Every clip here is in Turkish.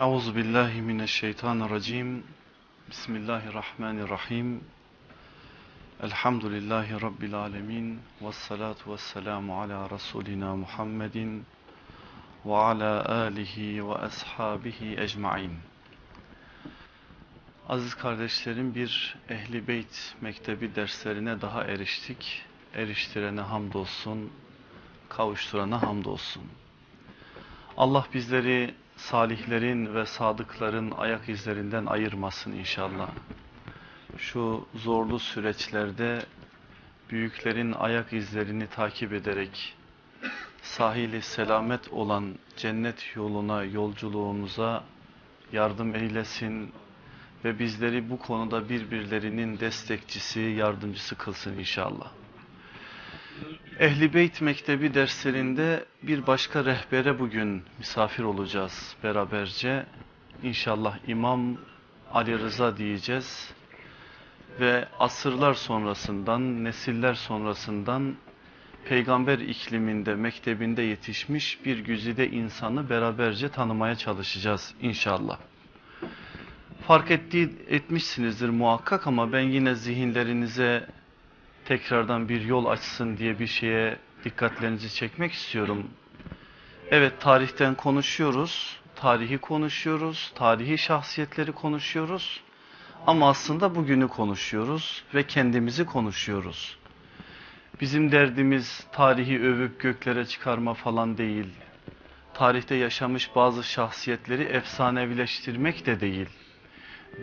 Euzu billahi mineşşeytanirracim. Bismillahirrahmanirrahim. Elhamdülillahi rabbil alamin ve salatu vesselamu ala rasulina Muhammedin ve ala alihi ve ashabihi ecmaîn. Aziz kardeşlerim bir Ehli Beyt Mektebi derslerine daha eriştik. Eriştirene hamdolsun, kavuşturana hamdolsun. Allah bizleri salihlerin ve sadıkların ayak izlerinden ayırmasın inşallah. Şu zorlu süreçlerde büyüklerin ayak izlerini takip ederek sahili selamet olan cennet yoluna, yolculuğumuza yardım eylesin ve bizleri bu konuda birbirlerinin destekçisi, yardımcısı kılsın inşallah. Ehli Beyt Mektebi derslerinde bir başka rehbere bugün misafir olacağız beraberce. İnşallah İmam Ali Rıza diyeceğiz. Ve asırlar sonrasından, nesiller sonrasından peygamber ikliminde, mektebinde yetişmiş bir güzide insanı beraberce tanımaya çalışacağız inşallah. Fark ettiği, etmişsinizdir muhakkak ama ben yine zihinlerinize tekrardan bir yol açsın diye bir şeye dikkatlerinizi çekmek istiyorum. Evet tarihten konuşuyoruz, tarihi konuşuyoruz, tarihi şahsiyetleri konuşuyoruz. Ama aslında bugünü konuşuyoruz ve kendimizi konuşuyoruz. Bizim derdimiz tarihi övüp göklere çıkarma falan değil. Tarihte yaşamış bazı şahsiyetleri efsanevileştirmek de değil.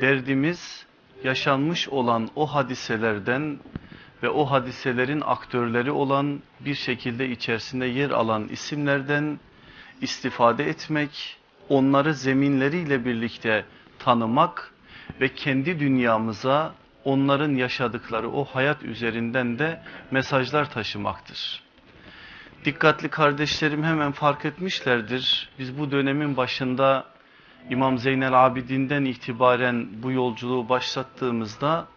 Derdimiz yaşanmış olan o hadiselerden ve o hadiselerin aktörleri olan bir şekilde içerisinde yer alan isimlerden istifade etmek, onları zeminleriyle birlikte tanımak ve kendi dünyamıza onların yaşadıkları o hayat üzerinden de mesajlar taşımaktır. Dikkatli kardeşlerim hemen fark etmişlerdir. Biz bu dönemin başında İmam Zeynel Abidin'den itibaren bu yolculuğu başlattığımızda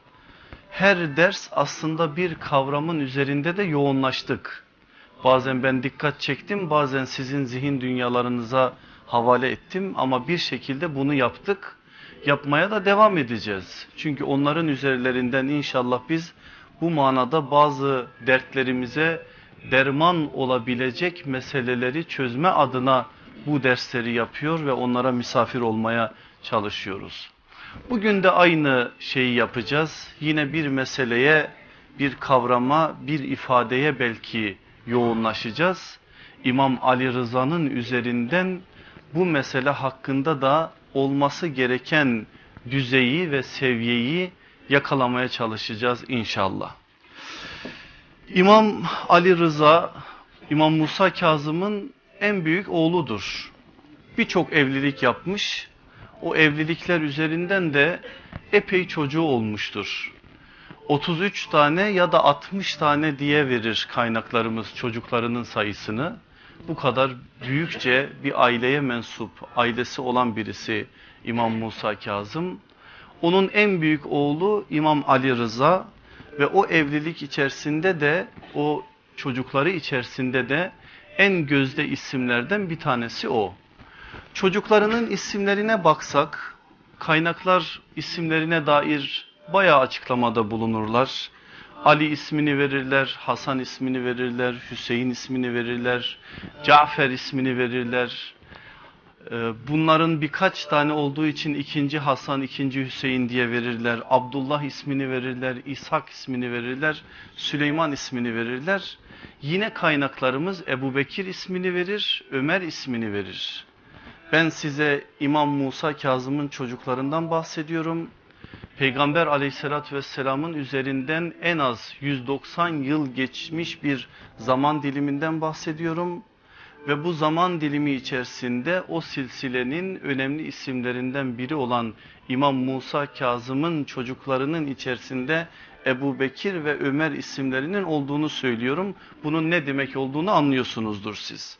her ders aslında bir kavramın üzerinde de yoğunlaştık. Bazen ben dikkat çektim, bazen sizin zihin dünyalarınıza havale ettim ama bir şekilde bunu yaptık. Yapmaya da devam edeceğiz. Çünkü onların üzerlerinden inşallah biz bu manada bazı dertlerimize derman olabilecek meseleleri çözme adına bu dersleri yapıyor ve onlara misafir olmaya çalışıyoruz. Bugün de aynı şeyi yapacağız. Yine bir meseleye, bir kavrama, bir ifadeye belki yoğunlaşacağız. İmam Ali Rıza'nın üzerinden bu mesele hakkında da olması gereken düzeyi ve seviyeyi yakalamaya çalışacağız inşallah. İmam Ali Rıza, İmam Musa Kazım'ın en büyük oğludur. Birçok evlilik yapmış o evlilikler üzerinden de epey çocuğu olmuştur. 33 tane ya da 60 tane diye verir kaynaklarımız çocuklarının sayısını. Bu kadar büyükçe bir aileye mensup, ailesi olan birisi İmam Musa Kazım. Onun en büyük oğlu İmam Ali Rıza ve o evlilik içerisinde de o çocukları içerisinde de en gözde isimlerden bir tanesi o. Çocuklarının isimlerine baksak kaynaklar isimlerine dair bayağı açıklamada bulunurlar. Ali ismini verirler, Hasan ismini verirler, Hüseyin ismini verirler, Cafer ismini verirler. Ee, bunların birkaç tane olduğu için ikinci Hasan, ikinci Hüseyin diye verirler. Abdullah ismini verirler, İshak ismini verirler, Süleyman ismini verirler. Yine kaynaklarımız Ebu Bekir ismini verir, Ömer ismini verir. Ben size İmam Musa Kazım'ın çocuklarından bahsediyorum. Peygamber aleyhissalatü vesselamın üzerinden en az 190 yıl geçmiş bir zaman diliminden bahsediyorum. Ve bu zaman dilimi içerisinde o silsilenin önemli isimlerinden biri olan İmam Musa Kazım'ın çocuklarının içerisinde Ebu Bekir ve Ömer isimlerinin olduğunu söylüyorum. Bunun ne demek olduğunu anlıyorsunuzdur siz.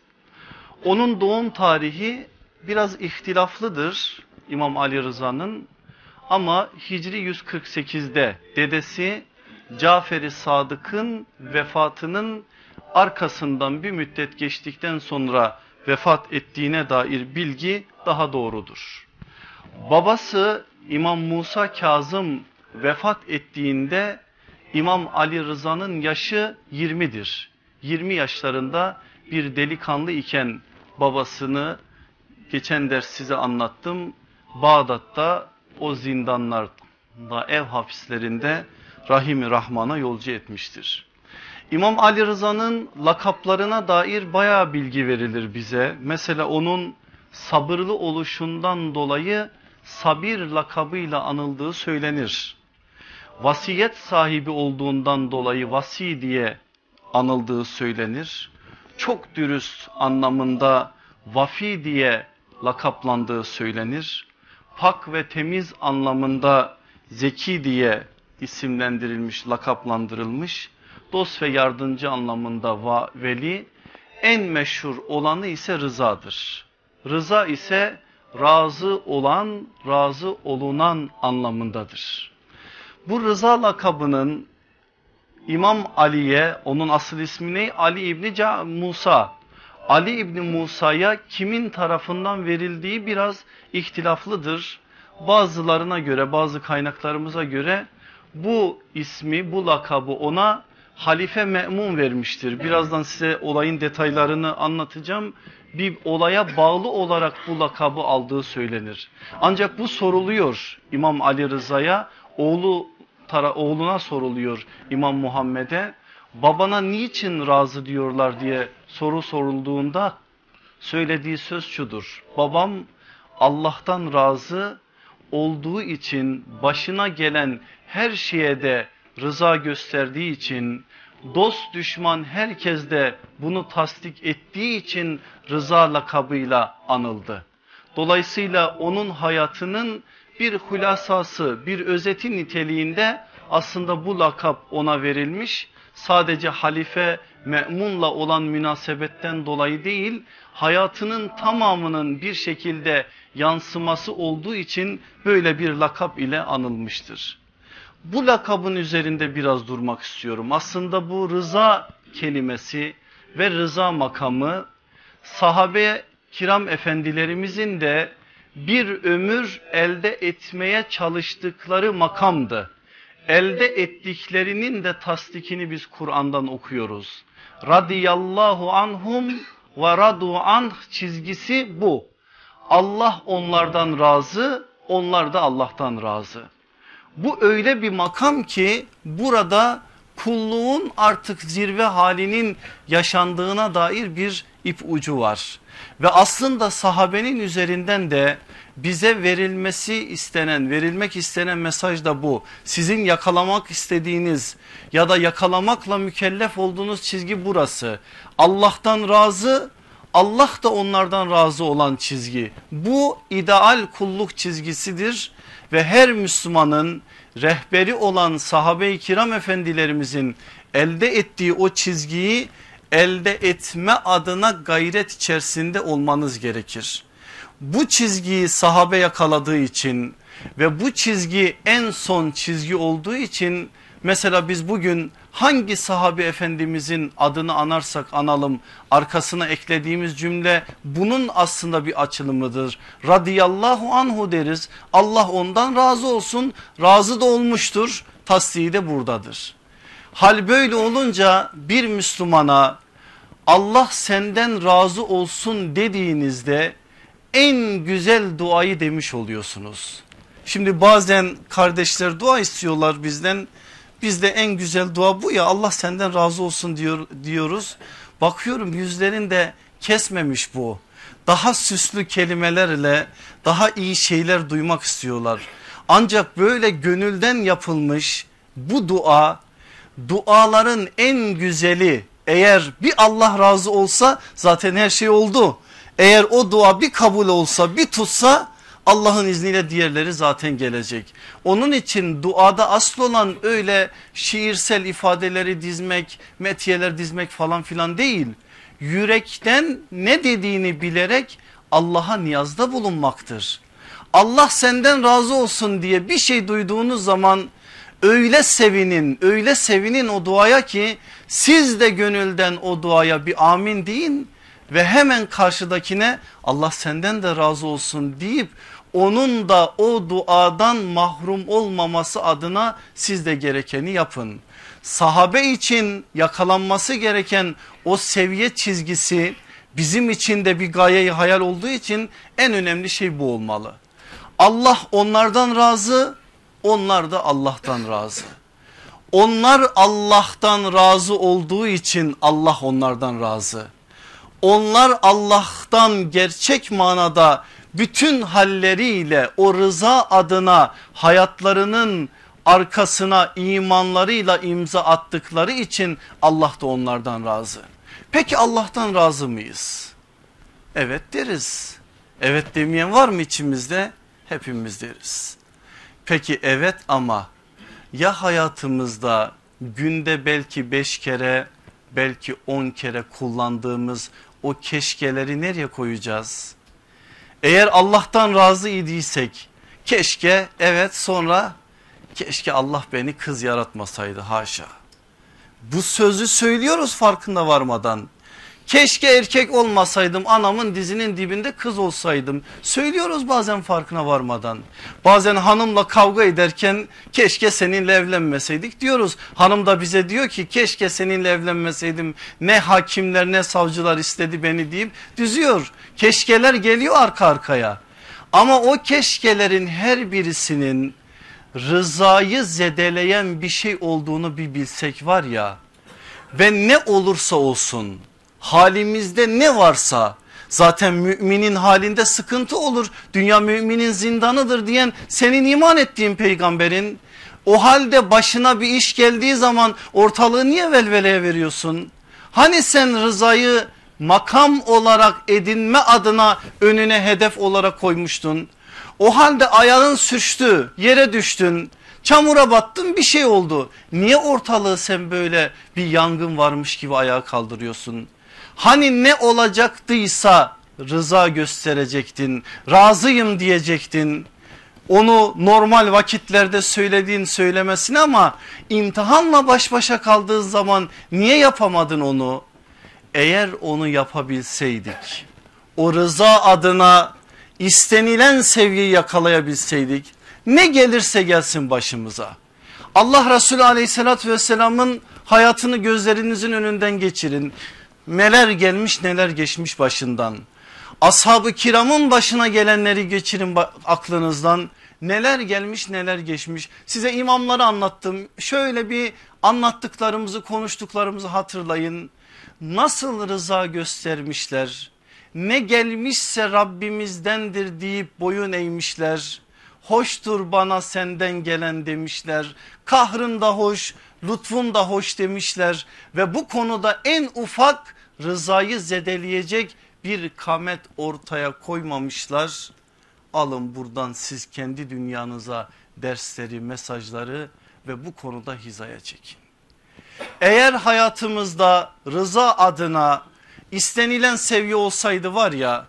Onun doğum tarihi biraz ihtilaflıdır İmam Ali Rıza'nın ama Hicri 148'de dedesi Cafer-i Sadık'ın vefatının arkasından bir müddet geçtikten sonra vefat ettiğine dair bilgi daha doğrudur. Babası İmam Musa Kazım vefat ettiğinde İmam Ali Rıza'nın yaşı 20'dir. 20 yaşlarında bir delikanlı iken babasını geçen ders size anlattım. Bağdat'ta o zindanlarda ev hapislerinde Rahim Rahman'a yolcu etmiştir. İmam Ali Rıza'nın lakaplarına dair bayağı bilgi verilir bize. Mesela onun sabırlı oluşundan dolayı sabir lakabıyla anıldığı söylenir. Vasiyet sahibi olduğundan dolayı vasi diye anıldığı söylenir. Çok dürüst anlamında vafi diye lakaplandığı söylenir. Pak ve temiz anlamında zeki diye isimlendirilmiş, lakaplandırılmış. Dost ve yardımcı anlamında va, veli. En meşhur olanı ise rızadır. Rıza ise razı olan, razı olunan anlamındadır. Bu rıza lakabının İmam Ali'ye, onun asıl ismi ne? Ali İbni Musa. Ali İbni Musa'ya kimin tarafından verildiği biraz ihtilaflıdır. Bazılarına göre, bazı kaynaklarımıza göre bu ismi, bu lakabı ona Halife Me'mun vermiştir. Birazdan size olayın detaylarını anlatacağım bir olaya bağlı olarak bu lakabı aldığı söylenir. Ancak bu soruluyor İmam Ali Rıza'ya, oğlu tara, oğluna soruluyor İmam Muhammed'e. Babana niçin razı diyorlar diye soru sorulduğunda söylediği söz şudur. Babam Allah'tan razı olduğu için başına gelen her şeye de rıza gösterdiği için dost düşman herkes de bunu tasdik ettiği için rıza lakabıyla anıldı. Dolayısıyla onun hayatının bir hulasası, bir özeti niteliğinde aslında bu lakap ona verilmiş. Sadece halife Me'mun'la olan münasebetten dolayı değil, hayatının tamamının bir şekilde yansıması olduğu için böyle bir lakap ile anılmıştır. Bu lakabın üzerinde biraz durmak istiyorum. Aslında bu rıza kelimesi ve rıza makamı sahabe kiram efendilerimizin de bir ömür elde etmeye çalıştıkları makamdı. Elde ettiklerinin de tasdikini biz Kur'an'dan okuyoruz. Radiyallahu anhum ve radu anh çizgisi bu. Allah onlardan razı, onlar da Allah'tan razı. Bu öyle bir makam ki burada kulluğun artık zirve halinin yaşandığına dair bir ip ucu var. Ve aslında sahabenin üzerinden de bize verilmesi istenen, verilmek istenen mesaj da bu. Sizin yakalamak istediğiniz ya da yakalamakla mükellef olduğunuz çizgi burası. Allah'tan razı, Allah da onlardan razı olan çizgi. Bu ideal kulluk çizgisidir ve her Müslümanın rehberi olan sahabe-i kiram efendilerimizin elde ettiği o çizgiyi elde etme adına gayret içerisinde olmanız gerekir. Bu çizgiyi sahabe yakaladığı için ve bu çizgi en son çizgi olduğu için mesela biz bugün hangi sahabe efendimizin adını anarsak analım arkasına eklediğimiz cümle bunun aslında bir açılımıdır. Radiyallahu anhu deriz Allah ondan razı olsun razı da olmuştur tasdiği de buradadır. Hal böyle olunca bir Müslümana Allah senden razı olsun dediğinizde en güzel duayı demiş oluyorsunuz. Şimdi bazen kardeşler dua istiyorlar bizden. Bizde en güzel dua bu ya Allah senden razı olsun diyor, diyoruz. Bakıyorum yüzlerinde kesmemiş bu. Daha süslü kelimelerle daha iyi şeyler duymak istiyorlar. Ancak böyle gönülden yapılmış bu dua duaların en güzeli eğer bir Allah razı olsa zaten her şey oldu. Eğer o dua bir kabul olsa bir tutsa Allah'ın izniyle diğerleri zaten gelecek. Onun için duada asıl olan öyle şiirsel ifadeleri dizmek, metiyeler dizmek falan filan değil. Yürekten ne dediğini bilerek Allah'a niyazda bulunmaktır. Allah senden razı olsun diye bir şey duyduğunuz zaman öyle sevinin öyle sevinin o duaya ki siz de gönülden o duaya bir amin deyin ve hemen karşıdakine Allah senden de razı olsun deyip onun da o duadan mahrum olmaması adına siz de gerekeni yapın. Sahabe için yakalanması gereken o seviye çizgisi bizim için de bir gayeyi hayal olduğu için en önemli şey bu olmalı. Allah onlardan razı onlar da Allah'tan razı. Onlar Allah'tan razı olduğu için Allah onlardan razı. Onlar Allah'tan gerçek manada bütün halleriyle o rıza adına hayatlarının arkasına imanlarıyla imza attıkları için Allah da onlardan razı. Peki Allah'tan razı mıyız? Evet deriz. Evet demeyen var mı içimizde? Hepimiz deriz. Peki evet ama ya hayatımızda günde belki beş kere belki on kere kullandığımız o keşkeleri nereye koyacağız? Eğer Allah'tan razı idiysek keşke evet sonra keşke Allah beni kız yaratmasaydı haşa. Bu sözü söylüyoruz farkında varmadan. Keşke erkek olmasaydım anamın dizinin dibinde kız olsaydım. Söylüyoruz bazen farkına varmadan. Bazen hanımla kavga ederken keşke seninle evlenmeseydik diyoruz. Hanım da bize diyor ki keşke seninle evlenmeseydim. Ne hakimler ne savcılar istedi beni deyip düzüyor. Keşkeler geliyor arka arkaya. Ama o keşkelerin her birisinin rızayı zedeleyen bir şey olduğunu bir bilsek var ya ve ne olursa olsun halimizde ne varsa zaten müminin halinde sıkıntı olur. Dünya müminin zindanıdır diyen senin iman ettiğin peygamberin o halde başına bir iş geldiği zaman ortalığı niye velveleye veriyorsun? Hani sen rızayı makam olarak edinme adına önüne hedef olarak koymuştun. O halde ayağın sürçtü yere düştün çamura battın bir şey oldu. Niye ortalığı sen böyle bir yangın varmış gibi ayağa kaldırıyorsun? Hani ne olacaktıysa rıza gösterecektin razıyım diyecektin. Onu normal vakitlerde söylediğin söylemesin ama imtihanla baş başa kaldığın zaman niye yapamadın onu? Eğer onu yapabilseydik o rıza adına istenilen seviyeyi yakalayabilseydik ne gelirse gelsin başımıza. Allah Resulü aleyhissalatü vesselamın hayatını gözlerinizin önünden geçirin. Neler gelmiş neler geçmiş başından. Ashab-ı kiramın başına gelenleri geçirin aklınızdan. Neler gelmiş neler geçmiş. Size imamları anlattım. Şöyle bir anlattıklarımızı konuştuklarımızı hatırlayın. Nasıl rıza göstermişler ne gelmişse Rabbimizdendir deyip boyun eğmişler. Hoştur bana senden gelen demişler. Kahrın da hoş, lütfun da hoş demişler. Ve bu konuda en ufak rızayı zedeleyecek bir kamet ortaya koymamışlar. Alın buradan siz kendi dünyanıza dersleri, mesajları ve bu konuda hizaya çekin. Eğer hayatımızda rıza adına istenilen seviye olsaydı var ya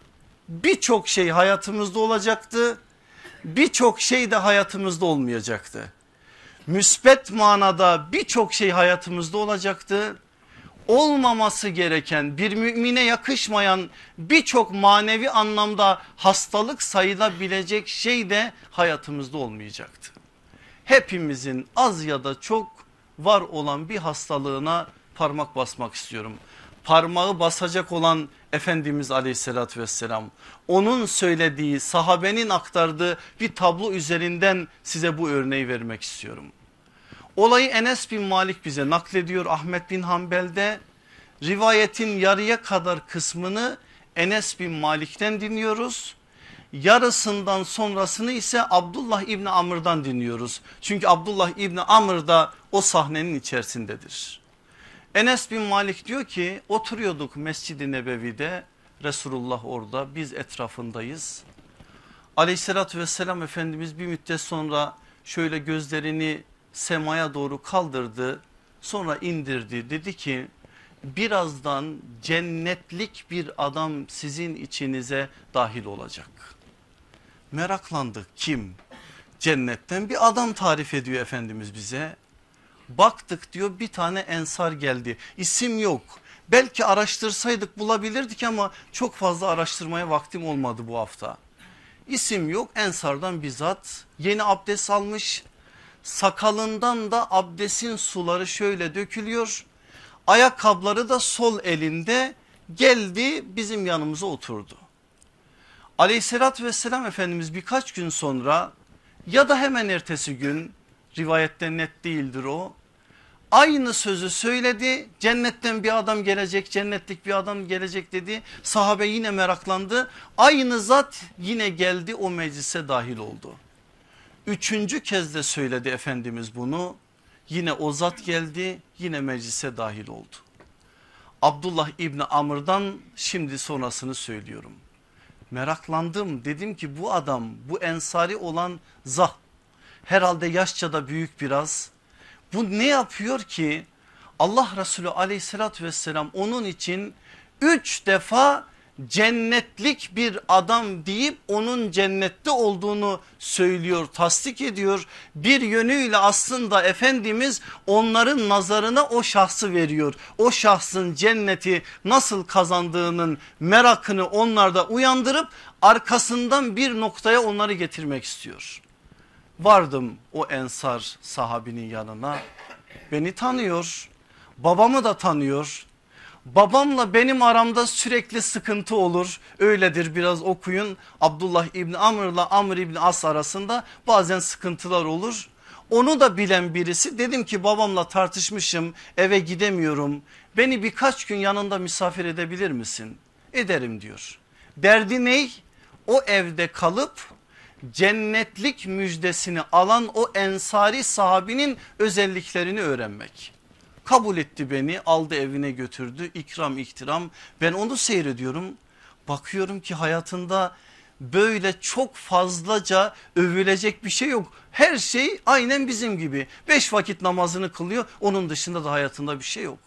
birçok şey hayatımızda olacaktı. Birçok şey de hayatımızda olmayacaktı. Müspet manada birçok şey hayatımızda olacaktı. Olmaması gereken bir mümine yakışmayan birçok manevi anlamda hastalık sayılabilecek şey de hayatımızda olmayacaktı. Hepimizin az ya da çok var olan bir hastalığına parmak basmak istiyorum parmağı basacak olan Efendimiz aleyhissalatü vesselam onun söylediği sahabenin aktardığı bir tablo üzerinden size bu örneği vermek istiyorum. Olayı Enes bin Malik bize naklediyor Ahmet bin Hanbel'de rivayetin yarıya kadar kısmını Enes bin Malik'ten dinliyoruz. Yarısından sonrasını ise Abdullah İbni Amr'dan dinliyoruz. Çünkü Abdullah İbni Amr da o sahnenin içerisindedir. Enes bin Malik diyor ki oturuyorduk Mescid-i Nebevi'de Resulullah orada biz etrafındayız. Aleyhissalatü vesselam Efendimiz bir müddet sonra şöyle gözlerini semaya doğru kaldırdı sonra indirdi dedi ki birazdan cennetlik bir adam sizin içinize dahil olacak. Meraklandık kim? Cennetten bir adam tarif ediyor Efendimiz bize. Baktık diyor bir tane ensar geldi isim yok Belki araştırsaydık bulabilirdik ama çok fazla araştırmaya vaktim olmadı bu hafta. İsim yok Ensar'dan bizzat yeni abdest almış sakalından da abdestin suları şöyle dökülüyor. Ayakkabıları da sol elinde geldi bizim yanımıza oturdu. Aleyhissalatü vesselam Efendimiz birkaç gün sonra ya da hemen ertesi gün rivayette net değildir o. Aynı sözü söyledi cennetten bir adam gelecek cennetlik bir adam gelecek dedi sahabe yine meraklandı aynı zat yine geldi o meclise dahil oldu. Üçüncü kez de söyledi Efendimiz bunu yine o zat geldi yine meclise dahil oldu. Abdullah İbni Amr'dan şimdi sonrasını söylüyorum. Meraklandım dedim ki bu adam bu ensari olan zat herhalde yaşça da büyük biraz. Bu ne yapıyor ki Allah Resulü aleyhissalatü vesselam onun için üç defa cennetlik bir adam deyip onun cennette olduğunu söylüyor tasdik ediyor. Bir yönüyle aslında Efendimiz onların nazarına o şahsı veriyor. O şahsın cenneti nasıl kazandığının merakını onlarda uyandırıp arkasından bir noktaya onları getirmek istiyor. Vardım o ensar sahabinin yanına beni tanıyor babamı da tanıyor babamla benim aramda sürekli sıkıntı olur. Öyledir biraz okuyun. Abdullah İbni Amr'la Amr İbni As arasında bazen sıkıntılar olur. Onu da bilen birisi dedim ki babamla tartışmışım eve gidemiyorum. Beni birkaç gün yanında misafir edebilir misin? Ederim diyor. Derdi ney? O evde kalıp cennetlik müjdesini alan o ensari sahabinin özelliklerini öğrenmek. Kabul etti beni aldı evine götürdü. İkram iktiram ben onu seyrediyorum. Bakıyorum ki hayatında böyle çok fazlaca övülecek bir şey yok. Her şey aynen bizim gibi. Beş vakit namazını kılıyor. Onun dışında da hayatında bir şey yok.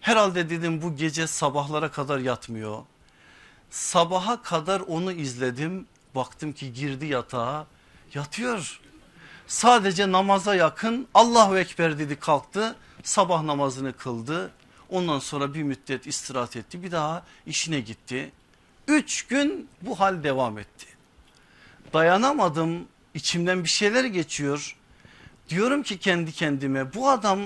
Herhalde dedim bu gece sabahlara kadar yatmıyor. Sabaha kadar onu izledim. Baktım ki girdi yatağa. Yatıyor. Sadece namaza yakın. Allahu Ekber dedi kalktı sabah namazını kıldı. Ondan sonra bir müddet istirahat etti bir daha işine gitti. Üç gün bu hal devam etti. Dayanamadım içimden bir şeyler geçiyor. Diyorum ki kendi kendime bu adam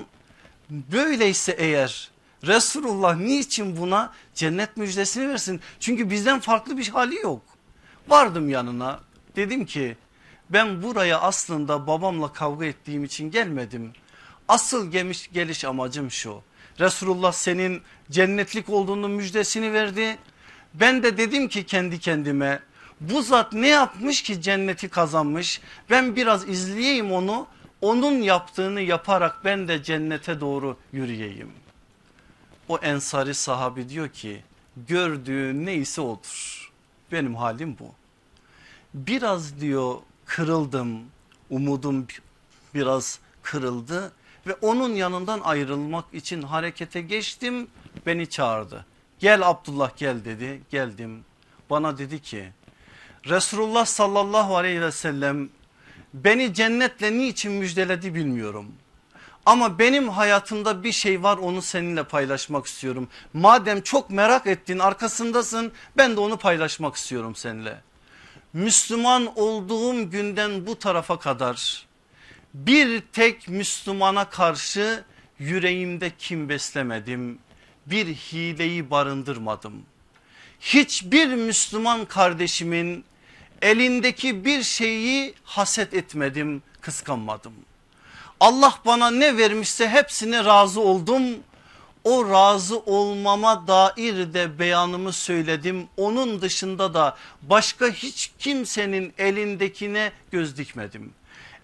böyleyse eğer Resulullah niçin buna cennet müjdesini versin? Çünkü bizden farklı bir hali yok. Vardım yanına dedim ki ben buraya aslında babamla kavga ettiğim için gelmedim. Asıl geliş, geliş amacım şu. Resulullah senin cennetlik olduğunu müjdesini verdi. Ben de dedim ki kendi kendime bu zat ne yapmış ki cenneti kazanmış. Ben biraz izleyeyim onu. Onun yaptığını yaparak ben de cennete doğru yürüyeyim. O ensari sahabi diyor ki gördüğün neyse odur. Benim halim bu. Biraz diyor kırıldım umudum biraz kırıldı ve onun yanından ayrılmak için harekete geçtim beni çağırdı. Gel Abdullah gel dedi geldim bana dedi ki Resulullah sallallahu aleyhi ve sellem beni cennetle niçin müjdeledi bilmiyorum. Ama benim hayatımda bir şey var onu seninle paylaşmak istiyorum. Madem çok merak ettin arkasındasın ben de onu paylaşmak istiyorum seninle. Müslüman olduğum günden bu tarafa kadar bir tek Müslümana karşı yüreğimde kim beslemedim. Bir hileyi barındırmadım. Hiçbir Müslüman kardeşimin elindeki bir şeyi haset etmedim, kıskanmadım. Allah bana ne vermişse hepsine razı oldum. O razı olmama dair de beyanımı söyledim. Onun dışında da başka hiç kimsenin elindekine göz dikmedim.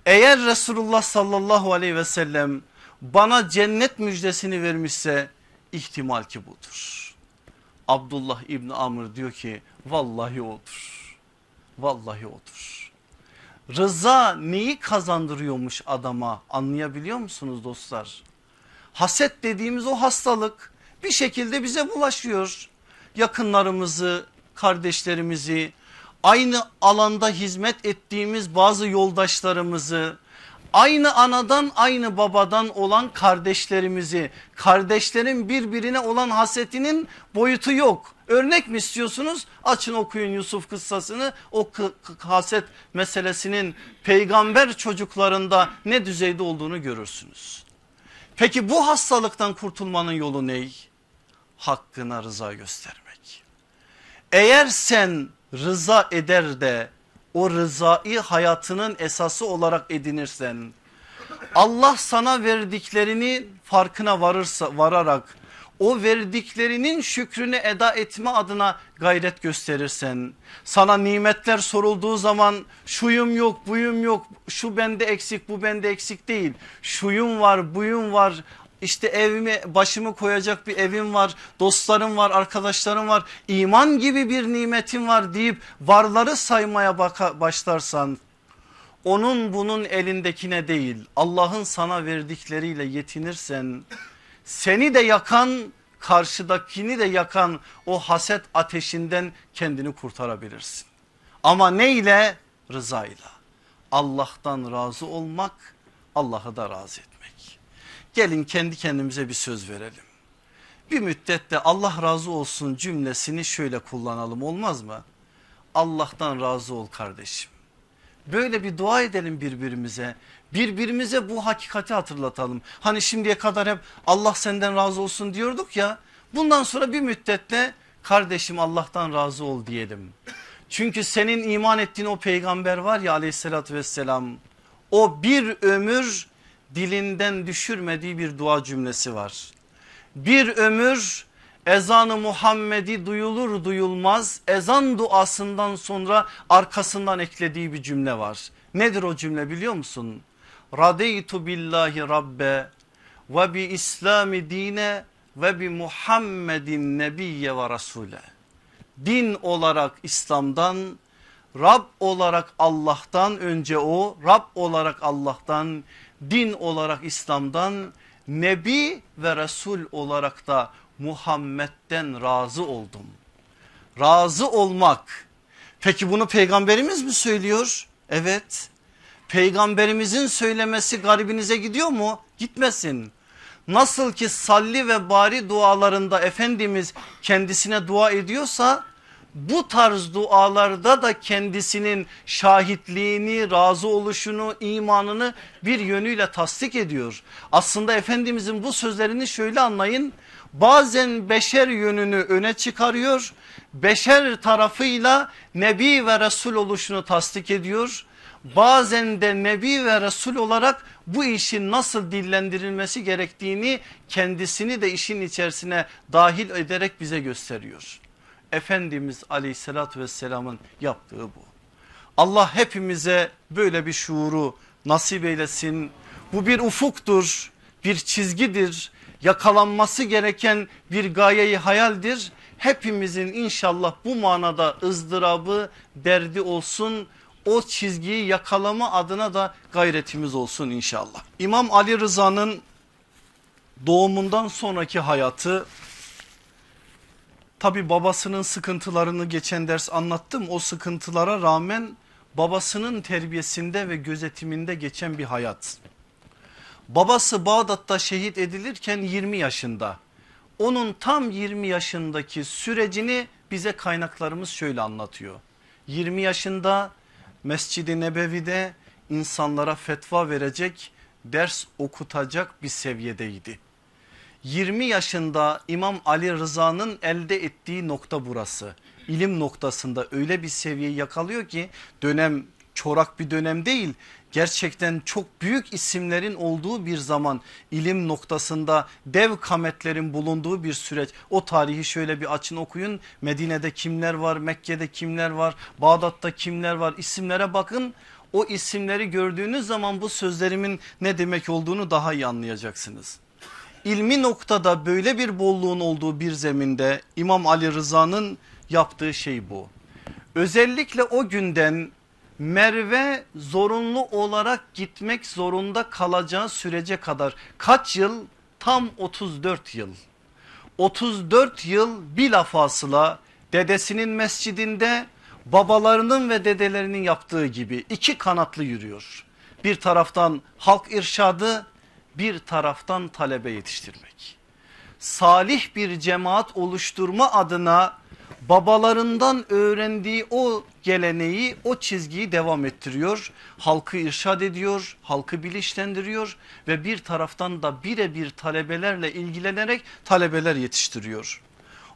Eğer Resulullah sallallahu aleyhi ve sellem bana cennet müjdesini vermişse ihtimal ki budur. Abdullah İbni Amr diyor ki vallahi odur. Vallahi odur. Rıza neyi kazandırıyormuş adama anlayabiliyor musunuz dostlar? Haset dediğimiz o hastalık bir şekilde bize bulaşıyor. Yakınlarımızı, kardeşlerimizi, aynı alanda hizmet ettiğimiz bazı yoldaşlarımızı, aynı anadan aynı babadan olan kardeşlerimizi kardeşlerin birbirine olan hasetinin boyutu yok. Örnek mi istiyorsunuz? Açın okuyun Yusuf kıssasını o haset meselesinin peygamber çocuklarında ne düzeyde olduğunu görürsünüz. Peki bu hastalıktan kurtulmanın yolu ney? Hakkına rıza göstermek. Eğer sen rıza eder de o rızayı hayatının esası olarak edinirsen Allah sana verdiklerini farkına varırsa vararak o verdiklerinin şükrünü eda etme adına gayret gösterirsen sana nimetler sorulduğu zaman şuyum yok buyum yok şu bende eksik bu bende eksik değil şuyum var buyum var işte evimi başımı koyacak bir evim var dostlarım var arkadaşlarım var iman gibi bir nimetim var deyip varları saymaya başlarsan onun bunun elindekine değil Allah'ın sana verdikleriyle yetinirsen seni de yakan karşıdakini de yakan o haset ateşinden kendini kurtarabilirsin. Ama ne ile? Rızayla. Allah'tan razı olmak, Allah'ı da razı etmek. Gelin kendi kendimize bir söz verelim. Bir müddette Allah razı olsun cümlesini şöyle kullanalım olmaz mı? Allah'tan razı ol kardeşim. Böyle bir dua edelim birbirimize. Birbirimize bu hakikati hatırlatalım. Hani şimdiye kadar hep Allah senden razı olsun diyorduk ya. Bundan sonra bir müddetle kardeşim Allah'tan razı ol diyelim. Çünkü senin iman ettiğin o peygamber var ya aleyhissalatü vesselam. O bir ömür dilinden düşürmediği bir dua cümlesi var. Bir ömür ezanı Muhammed'i duyulur duyulmaz ezan duasından sonra arkasından eklediği bir cümle var. Nedir o cümle biliyor musun? Radeytu billahi rabbe ve bi islami dine ve bi Muhammedin nebiyye ve rasule. Din olarak İslam'dan Rab olarak Allah'tan önce o Rab olarak Allah'tan din olarak İslam'dan Nebi ve Resul olarak da Muhammed'den razı oldum. Razı olmak. Peki bunu peygamberimiz mi söylüyor? Evet. Peygamberimizin söylemesi garibinize gidiyor mu? Gitmesin. Nasıl ki salli ve bari dualarında Efendimiz kendisine dua ediyorsa bu tarz dualarda da kendisinin şahitliğini, razı oluşunu, imanını bir yönüyle tasdik ediyor. Aslında Efendimizin bu sözlerini şöyle anlayın. Bazen beşer yönünü öne çıkarıyor. Beşer tarafıyla Nebi ve Resul oluşunu tasdik ediyor. Bazen de Nebi ve Resul olarak bu işin nasıl dillendirilmesi gerektiğini kendisini de işin içerisine dahil ederek bize gösteriyor. Efendimiz aleyhissalatü vesselamın yaptığı bu. Allah hepimize böyle bir şuuru nasip eylesin. Bu bir ufuktur, bir çizgidir, yakalanması gereken bir gayeyi hayaldir. Hepimizin inşallah bu manada ızdırabı, derdi olsun o çizgiyi yakalama adına da gayretimiz olsun inşallah. İmam Ali Rıza'nın doğumundan sonraki hayatı tabi babasının sıkıntılarını geçen ders anlattım. O sıkıntılara rağmen babasının terbiyesinde ve gözetiminde geçen bir hayat. Babası Bağdat'ta şehit edilirken 20 yaşında. Onun tam 20 yaşındaki sürecini bize kaynaklarımız şöyle anlatıyor. 20 yaşında Mescid-i Nebevi'de insanlara fetva verecek, ders okutacak bir seviyedeydi. 20 yaşında İmam Ali Rıza'nın elde ettiği nokta burası. İlim noktasında öyle bir seviyeyi yakalıyor ki dönem çorak bir dönem değil gerçekten çok büyük isimlerin olduğu bir zaman ilim noktasında dev kametlerin bulunduğu bir süreç. O tarihi şöyle bir açın okuyun Medine'de kimler var Mekke'de kimler var Bağdat'ta kimler var isimlere bakın. O isimleri gördüğünüz zaman bu sözlerimin ne demek olduğunu daha iyi anlayacaksınız. İlmi noktada böyle bir bolluğun olduğu bir zeminde İmam Ali Rıza'nın yaptığı şey bu. Özellikle o günden Merve zorunlu olarak gitmek zorunda kalacağı sürece kadar kaç yıl? Tam 34 yıl. 34 yıl bilafasıla dedesinin mescidinde babalarının ve dedelerinin yaptığı gibi iki kanatlı yürüyor. Bir taraftan halk irşadı bir taraftan talebe yetiştirmek. Salih bir cemaat oluşturma adına babalarından öğrendiği o geleneği o çizgiyi devam ettiriyor. Halkı irşad ediyor, halkı bilinçlendiriyor ve bir taraftan da birebir talebelerle ilgilenerek talebeler yetiştiriyor.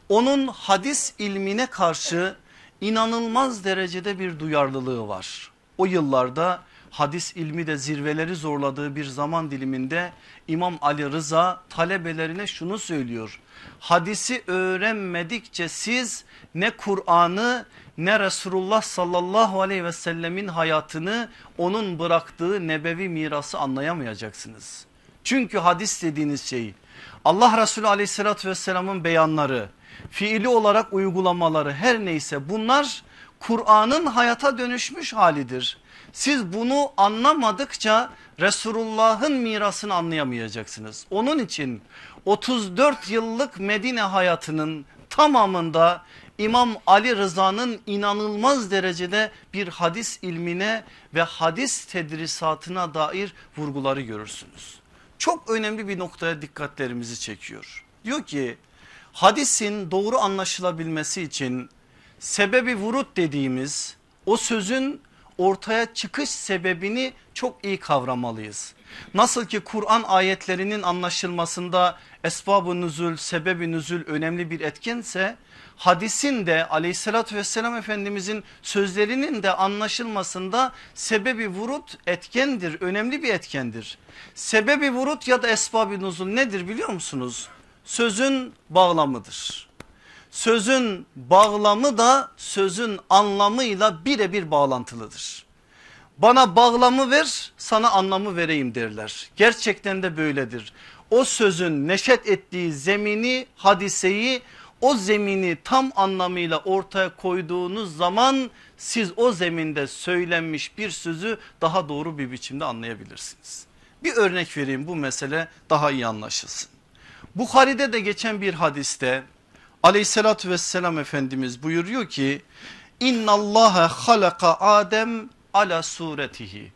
Onun hadis ilmine karşı inanılmaz derecede bir duyarlılığı var. O yıllarda hadis ilmi de zirveleri zorladığı bir zaman diliminde İmam Ali Rıza talebelerine şunu söylüyor. Hadisi öğrenmedikçe siz ne Kur'an'ı ne Resulullah sallallahu aleyhi ve sellemin hayatını onun bıraktığı nebevi mirası anlayamayacaksınız. Çünkü hadis dediğiniz şey Allah Resulü aleyhissalatü vesselamın beyanları fiili olarak uygulamaları her neyse bunlar Kur'an'ın hayata dönüşmüş halidir. Siz bunu anlamadıkça Resulullah'ın mirasını anlayamayacaksınız. Onun için 34 yıllık Medine hayatının tamamında İmam Ali Rıza'nın inanılmaz derecede bir hadis ilmine ve hadis tedrisatına dair vurguları görürsünüz. Çok önemli bir noktaya dikkatlerimizi çekiyor. Diyor ki hadisin doğru anlaşılabilmesi için sebebi vurut dediğimiz o sözün ortaya çıkış sebebini çok iyi kavramalıyız. Nasıl ki Kur'an ayetlerinin anlaşılmasında esbab-ı nüzül, sebebi önemli bir etkense hadisin de aleyhissalatü vesselam efendimizin sözlerinin de anlaşılmasında sebebi vurut etkendir, önemli bir etkendir. Sebebi vurut ya da esbab-ı nüzül nedir biliyor musunuz? Sözün bağlamıdır. Sözün bağlamı da sözün anlamıyla birebir bağlantılıdır. Bana bağlamı ver sana anlamı vereyim derler. Gerçekten de böyledir. O sözün neşet ettiği zemini hadiseyi o zemini tam anlamıyla ortaya koyduğunuz zaman siz o zeminde söylenmiş bir sözü daha doğru bir biçimde anlayabilirsiniz. Bir örnek vereyim bu mesele daha iyi anlaşılsın. Bukhari'de de geçen bir hadiste aleyhissalatü vesselam Efendimiz buyuruyor ki İnnallâhe halaka Adem ala suretihi.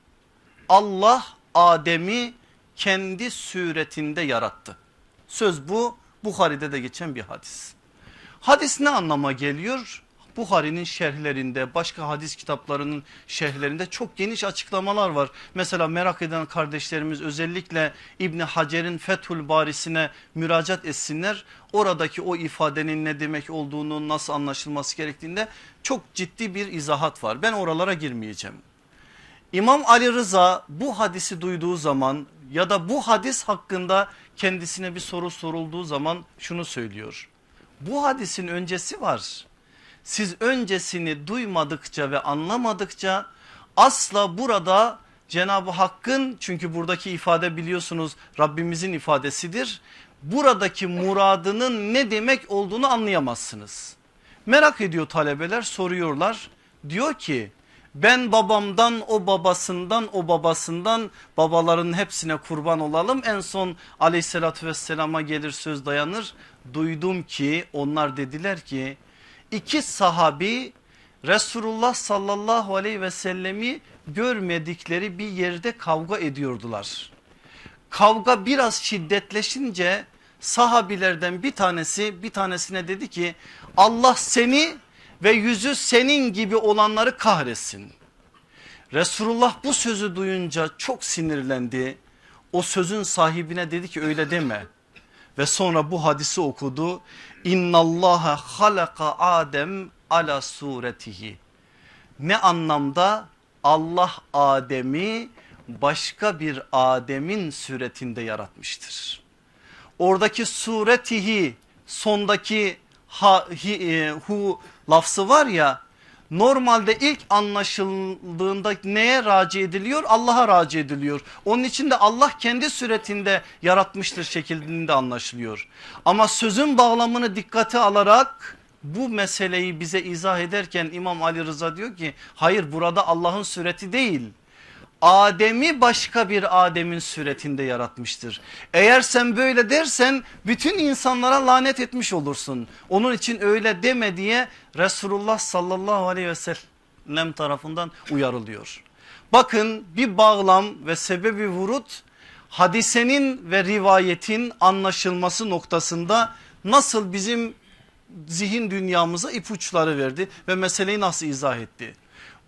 Allah Adem'i kendi suretinde yarattı. Söz bu Bukhari'de de geçen bir hadis. Hadis ne anlama geliyor? Buhari'nin şerhlerinde başka hadis kitaplarının şerhlerinde çok geniş açıklamalar var. Mesela merak eden kardeşlerimiz özellikle İbni Hacer'in Fethül Barisine müracaat etsinler. Oradaki o ifadenin ne demek olduğunu nasıl anlaşılması gerektiğinde çok ciddi bir izahat var. Ben oralara girmeyeceğim. İmam Ali Rıza bu hadisi duyduğu zaman ya da bu hadis hakkında kendisine bir soru sorulduğu zaman şunu söylüyor. Bu hadisin öncesi var. Siz öncesini duymadıkça ve anlamadıkça asla burada Cenab-ı Hakk'ın çünkü buradaki ifade biliyorsunuz Rabbimizin ifadesidir. Buradaki muradının ne demek olduğunu anlayamazsınız. Merak ediyor talebeler soruyorlar. Diyor ki ben babamdan o babasından o babasından babaların hepsine kurban olalım. En son aleyhissalatü vesselama gelir söz dayanır. Duydum ki onlar dediler ki iki sahabi Resulullah sallallahu aleyhi ve sellemi görmedikleri bir yerde kavga ediyordular. Kavga biraz şiddetleşince sahabilerden bir tanesi bir tanesine dedi ki Allah seni ve yüzü senin gibi olanları kahretsin. Resulullah bu sözü duyunca çok sinirlendi. O sözün sahibine dedi ki öyle deme. Ve sonra bu hadisi okudu. İnnallaha halaka Adem ala suretihi. Ne anlamda? Allah Adem'i başka bir Adem'in suretinde yaratmıştır. Oradaki suretihi sondaki ha, hi, e, hu lafzı var ya normalde ilk anlaşıldığında neye raci ediliyor? Allah'a raci ediliyor. Onun için de Allah kendi suretinde yaratmıştır şeklinde anlaşılıyor. Ama sözün bağlamını dikkate alarak bu meseleyi bize izah ederken İmam Ali Rıza diyor ki hayır burada Allah'ın sureti değil Adem'i başka bir Adem'in suretinde yaratmıştır. Eğer sen böyle dersen bütün insanlara lanet etmiş olursun. Onun için öyle deme diye Resulullah sallallahu aleyhi ve sellem tarafından uyarılıyor. Bakın bir bağlam ve sebebi vurut hadisenin ve rivayetin anlaşılması noktasında nasıl bizim zihin dünyamıza ipuçları verdi ve meseleyi nasıl izah etti.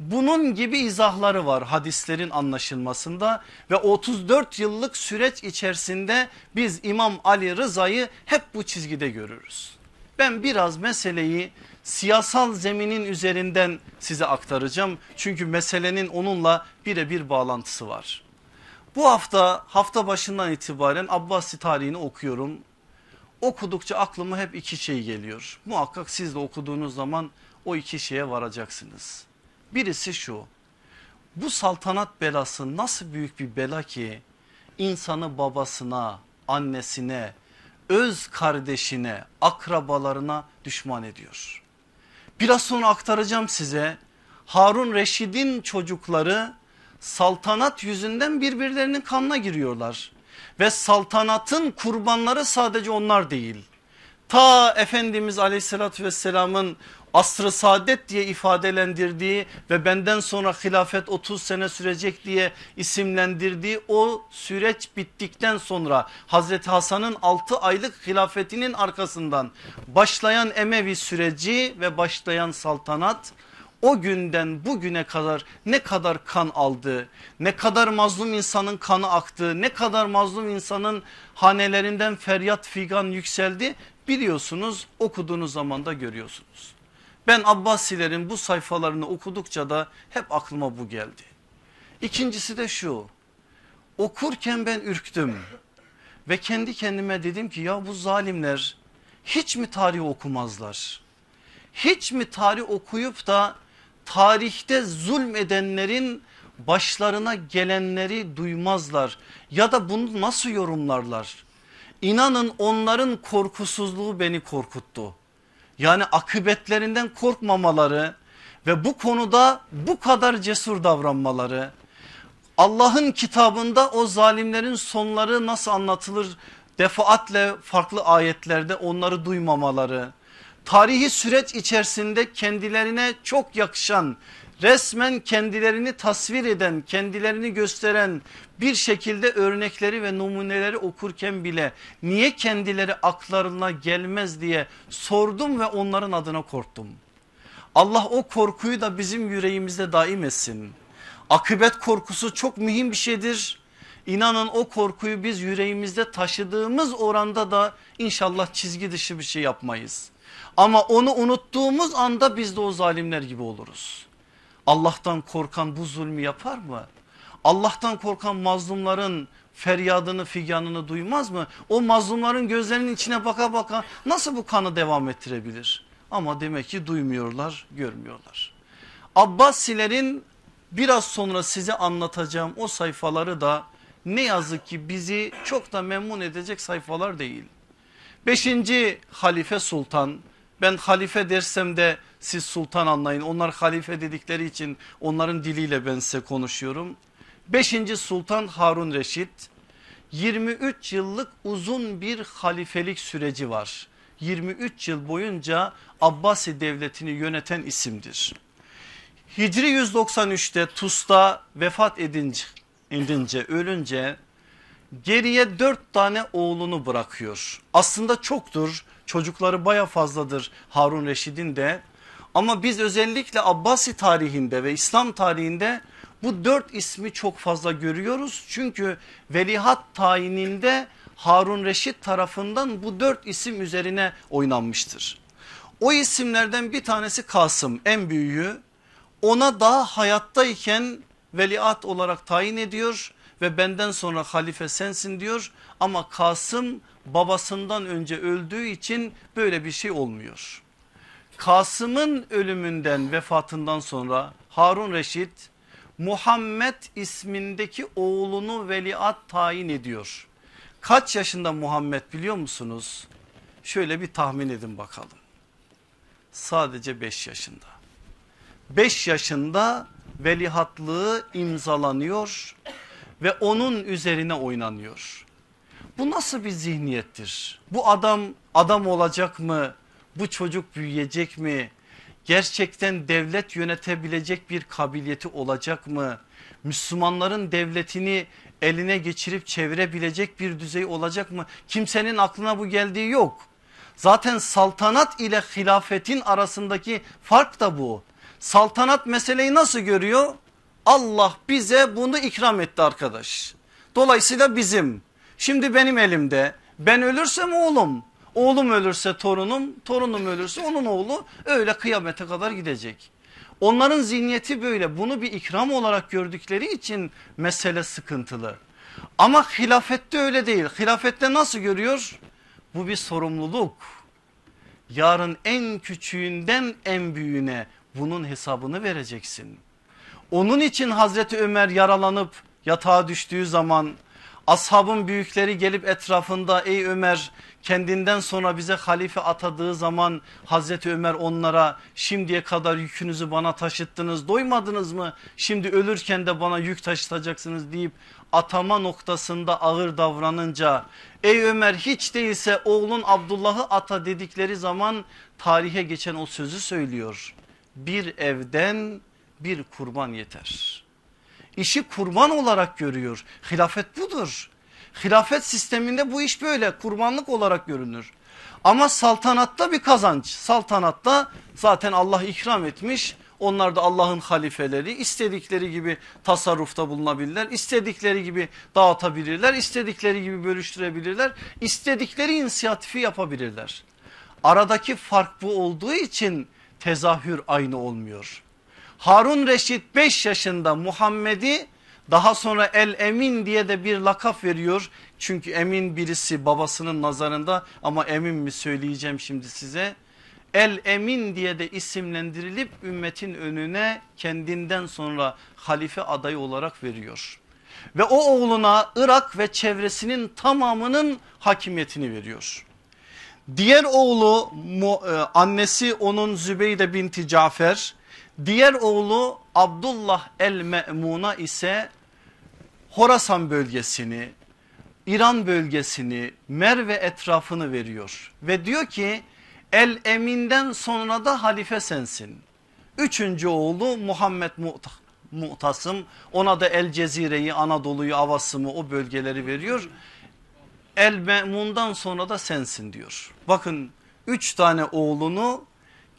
Bunun gibi izahları var hadislerin anlaşılmasında ve 34 yıllık süreç içerisinde biz İmam Ali Rıza'yı hep bu çizgide görürüz. Ben biraz meseleyi siyasal zeminin üzerinden size aktaracağım. Çünkü meselenin onunla birebir bağlantısı var. Bu hafta hafta başından itibaren Abbasi tarihini okuyorum. Okudukça aklıma hep iki şey geliyor. Muhakkak siz de okuduğunuz zaman o iki şeye varacaksınız. Birisi şu bu saltanat belası nasıl büyük bir bela ki insanı babasına, annesine, öz kardeşine, akrabalarına düşman ediyor. Biraz sonra aktaracağım size Harun Reşid'in çocukları saltanat yüzünden birbirlerinin kanına giriyorlar. Ve saltanatın kurbanları sadece onlar değil. Ta Efendimiz aleyhissalatü vesselamın asrı saadet diye ifadelendirdiği ve benden sonra hilafet 30 sene sürecek diye isimlendirdiği o süreç bittikten sonra Hazreti Hasan'ın 6 aylık hilafetinin arkasından başlayan Emevi süreci ve başlayan saltanat o günden bugüne kadar ne kadar kan aldı, ne kadar mazlum insanın kanı aktı, ne kadar mazlum insanın hanelerinden feryat figan yükseldi biliyorsunuz okuduğunuz zaman da görüyorsunuz. Ben Abbasilerin bu sayfalarını okudukça da hep aklıma bu geldi. İkincisi de şu okurken ben ürktüm ve kendi kendime dedim ki ya bu zalimler hiç mi tarih okumazlar? Hiç mi tarih okuyup da tarihte zulmedenlerin başlarına gelenleri duymazlar ya da bunu nasıl yorumlarlar? İnanın onların korkusuzluğu beni korkuttu. Yani akıbetlerinden korkmamaları ve bu konuda bu kadar cesur davranmaları Allah'ın kitabında o zalimlerin sonları nasıl anlatılır defaatle farklı ayetlerde onları duymamaları tarihi süreç içerisinde kendilerine çok yakışan resmen kendilerini tasvir eden kendilerini gösteren bir şekilde örnekleri ve numuneleri okurken bile niye kendileri aklarına gelmez diye sordum ve onların adına korktum. Allah o korkuyu da bizim yüreğimizde daim etsin. Akıbet korkusu çok mühim bir şeydir. İnanın o korkuyu biz yüreğimizde taşıdığımız oranda da inşallah çizgi dışı bir şey yapmayız. Ama onu unuttuğumuz anda biz de o zalimler gibi oluruz. Allah'tan korkan bu zulmü yapar mı? Allah'tan korkan mazlumların feryadını figanını duymaz mı? O mazlumların gözlerinin içine baka baka nasıl bu kanı devam ettirebilir? Ama demek ki duymuyorlar görmüyorlar. Abbasilerin biraz sonra size anlatacağım o sayfaları da ne yazık ki bizi çok da memnun edecek sayfalar değil. Beşinci halife sultan ben halife dersem de siz sultan anlayın. Onlar halife dedikleri için onların diliyle ben size konuşuyorum. Beşinci sultan Harun Reşit 23 yıllık uzun bir halifelik süreci var. 23 yıl boyunca Abbasi devletini yöneten isimdir. Hicri 193'te Tus'ta vefat edince, edince ölünce geriye dört tane oğlunu bırakıyor. Aslında çoktur çocukları baya fazladır Harun Reşid'in de ama biz özellikle Abbasi tarihinde ve İslam tarihinde bu dört ismi çok fazla görüyoruz. Çünkü velihat tayininde Harun Reşit tarafından bu dört isim üzerine oynanmıştır. O isimlerden bir tanesi Kasım en büyüğü ona daha hayattayken veliaht olarak tayin ediyor ve benden sonra halife sensin diyor ama Kasım babasından önce öldüğü için böyle bir şey olmuyor. Kasım'ın ölümünden vefatından sonra Harun Reşit Muhammed ismindeki oğlunu veliaht tayin ediyor. Kaç yaşında Muhammed biliyor musunuz? Şöyle bir tahmin edin bakalım. Sadece 5 yaşında. 5 yaşında velihatlığı imzalanıyor ve onun üzerine oynanıyor. Bu nasıl bir zihniyettir? Bu adam adam olacak mı? Bu çocuk büyüyecek mi? gerçekten devlet yönetebilecek bir kabiliyeti olacak mı? Müslümanların devletini eline geçirip çevirebilecek bir düzey olacak mı? Kimsenin aklına bu geldiği yok. Zaten saltanat ile hilafetin arasındaki fark da bu. Saltanat meseleyi nasıl görüyor? Allah bize bunu ikram etti arkadaş. Dolayısıyla bizim. Şimdi benim elimde. Ben ölürsem oğlum. Oğlum ölürse torunum, torunum ölürse onun oğlu öyle kıyamete kadar gidecek. Onların zihniyeti böyle bunu bir ikram olarak gördükleri için mesele sıkıntılı. Ama hilafette öyle değil. Hilafette nasıl görüyor? Bu bir sorumluluk. Yarın en küçüğünden en büyüğüne bunun hesabını vereceksin. Onun için Hazreti Ömer yaralanıp yatağa düştüğü zaman ashabın büyükleri gelip etrafında ey Ömer kendinden sonra bize halife atadığı zaman Hazreti Ömer onlara şimdiye kadar yükünüzü bana taşıttınız doymadınız mı? Şimdi ölürken de bana yük taşıtacaksınız deyip atama noktasında ağır davranınca ey Ömer hiç değilse oğlun Abdullah'ı ata dedikleri zaman tarihe geçen o sözü söylüyor. Bir evden bir kurban yeter. İşi kurban olarak görüyor. Hilafet budur. Hilafet sisteminde bu iş böyle kurbanlık olarak görünür. Ama saltanatta bir kazanç. Saltanatta zaten Allah ikram etmiş. Onlar da Allah'ın halifeleri istedikleri gibi tasarrufta bulunabilirler. istedikleri gibi dağıtabilirler. istedikleri gibi bölüştürebilirler. istedikleri inisiyatifi yapabilirler. Aradaki fark bu olduğu için tezahür aynı olmuyor. Harun Reşit 5 yaşında Muhammed'i daha sonra El Emin diye de bir lakap veriyor. Çünkü emin birisi babasının nazarında ama emin mi söyleyeceğim şimdi size. El Emin diye de isimlendirilip ümmetin önüne kendinden sonra halife adayı olarak veriyor. Ve o oğluna Irak ve çevresinin tamamının hakimiyetini veriyor. Diğer oğlu e, annesi onun Zübeyde binti Cafer. Diğer oğlu Abdullah el-Me'muna ise Horasan bölgesini, İran bölgesini, Merve etrafını veriyor. Ve diyor ki El Emin'den sonra da halife sensin. Üçüncü oğlu Muhammed Mu'tasım ona da El Cezire'yi Anadolu'yu Avasım'ı o bölgeleri veriyor. El Me'mun'dan sonra da sensin diyor. Bakın üç tane oğlunu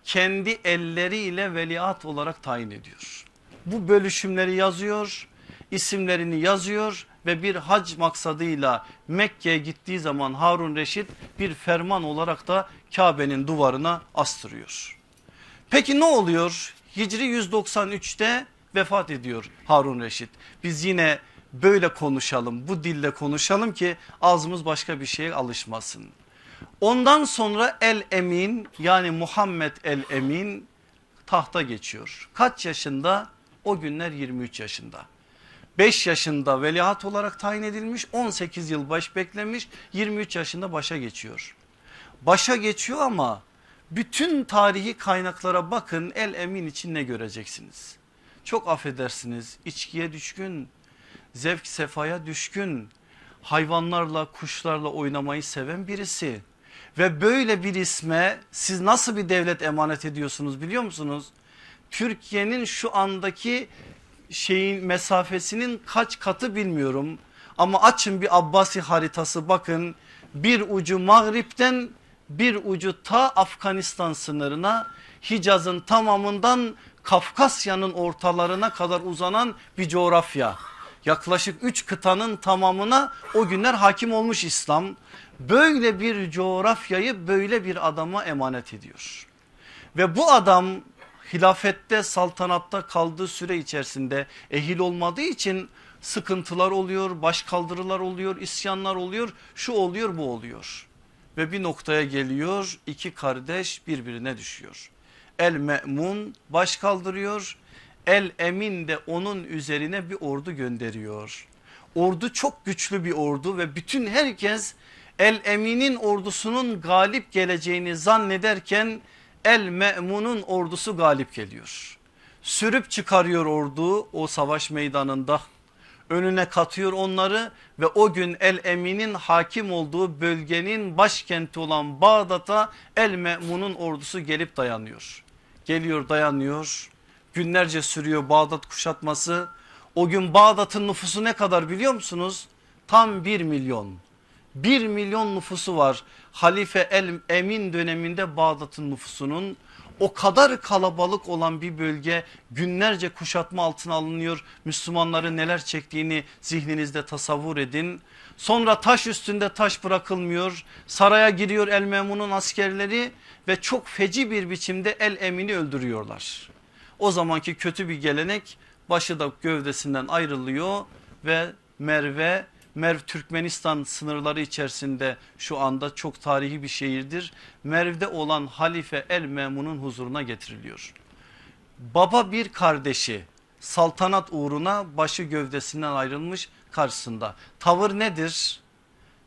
kendi elleriyle veliaht olarak tayin ediyor. Bu bölüşümleri yazıyor isimlerini yazıyor ve bir hac maksadıyla Mekke'ye gittiği zaman Harun Reşit bir ferman olarak da Kabe'nin duvarına astırıyor. Peki ne oluyor? Hicri 193'te vefat ediyor Harun Reşit. Biz yine böyle konuşalım bu dille konuşalım ki ağzımız başka bir şeye alışmasın. Ondan sonra El Emin yani Muhammed El Emin tahta geçiyor. Kaç yaşında? O günler 23 yaşında. 5 yaşında veliaht olarak tayin edilmiş 18 yıl baş beklemiş 23 yaşında başa geçiyor. Başa geçiyor ama bütün tarihi kaynaklara bakın el emin için ne göreceksiniz? Çok affedersiniz içkiye düşkün, zevk sefaya düşkün, hayvanlarla kuşlarla oynamayı seven birisi. Ve böyle bir isme siz nasıl bir devlet emanet ediyorsunuz biliyor musunuz? Türkiye'nin şu andaki şeyin mesafesinin kaç katı bilmiyorum. Ama açın bir Abbasi haritası bakın bir ucu Mağrip'ten bir ucu ta Afganistan sınırına Hicaz'ın tamamından Kafkasya'nın ortalarına kadar uzanan bir coğrafya. Yaklaşık 3 kıtanın tamamına o günler hakim olmuş İslam. Böyle bir coğrafyayı böyle bir adama emanet ediyor. Ve bu adam hilafette saltanatta kaldığı süre içerisinde ehil olmadığı için sıkıntılar oluyor, başkaldırılar oluyor, isyanlar oluyor, şu oluyor bu oluyor. Ve bir noktaya geliyor iki kardeş birbirine düşüyor. El Me'mun baş kaldırıyor, El Emin de onun üzerine bir ordu gönderiyor. Ordu çok güçlü bir ordu ve bütün herkes El Emin'in ordusunun galip geleceğini zannederken El Me'mun'un ordusu galip geliyor. Sürüp çıkarıyor ordu o savaş meydanında. Önüne katıyor onları ve o gün El Emin'in hakim olduğu bölgenin başkenti olan Bağdat'a El Me'mun'un ordusu gelip dayanıyor. geliyor dayanıyor. Günlerce sürüyor Bağdat kuşatması. O gün Bağdat'ın nüfusu ne kadar biliyor musunuz? Tam 1 milyon. 1 milyon nüfusu var. Halife El Emin döneminde Bağdat'ın nüfusunun o kadar kalabalık olan bir bölge günlerce kuşatma altına alınıyor. Müslümanların neler çektiğini zihninizde tasavvur edin. Sonra taş üstünde taş bırakılmıyor. Saraya giriyor El Memun'un askerleri ve çok feci bir biçimde El Emin'i öldürüyorlar. O zamanki kötü bir gelenek başı da gövdesinden ayrılıyor ve Merve Merv Türkmenistan sınırları içerisinde şu anda çok tarihi bir şehirdir. Merv'de olan Halife El Memun'un huzuruna getiriliyor. Baba bir kardeşi saltanat uğruna başı gövdesinden ayrılmış karşısında. Tavır nedir?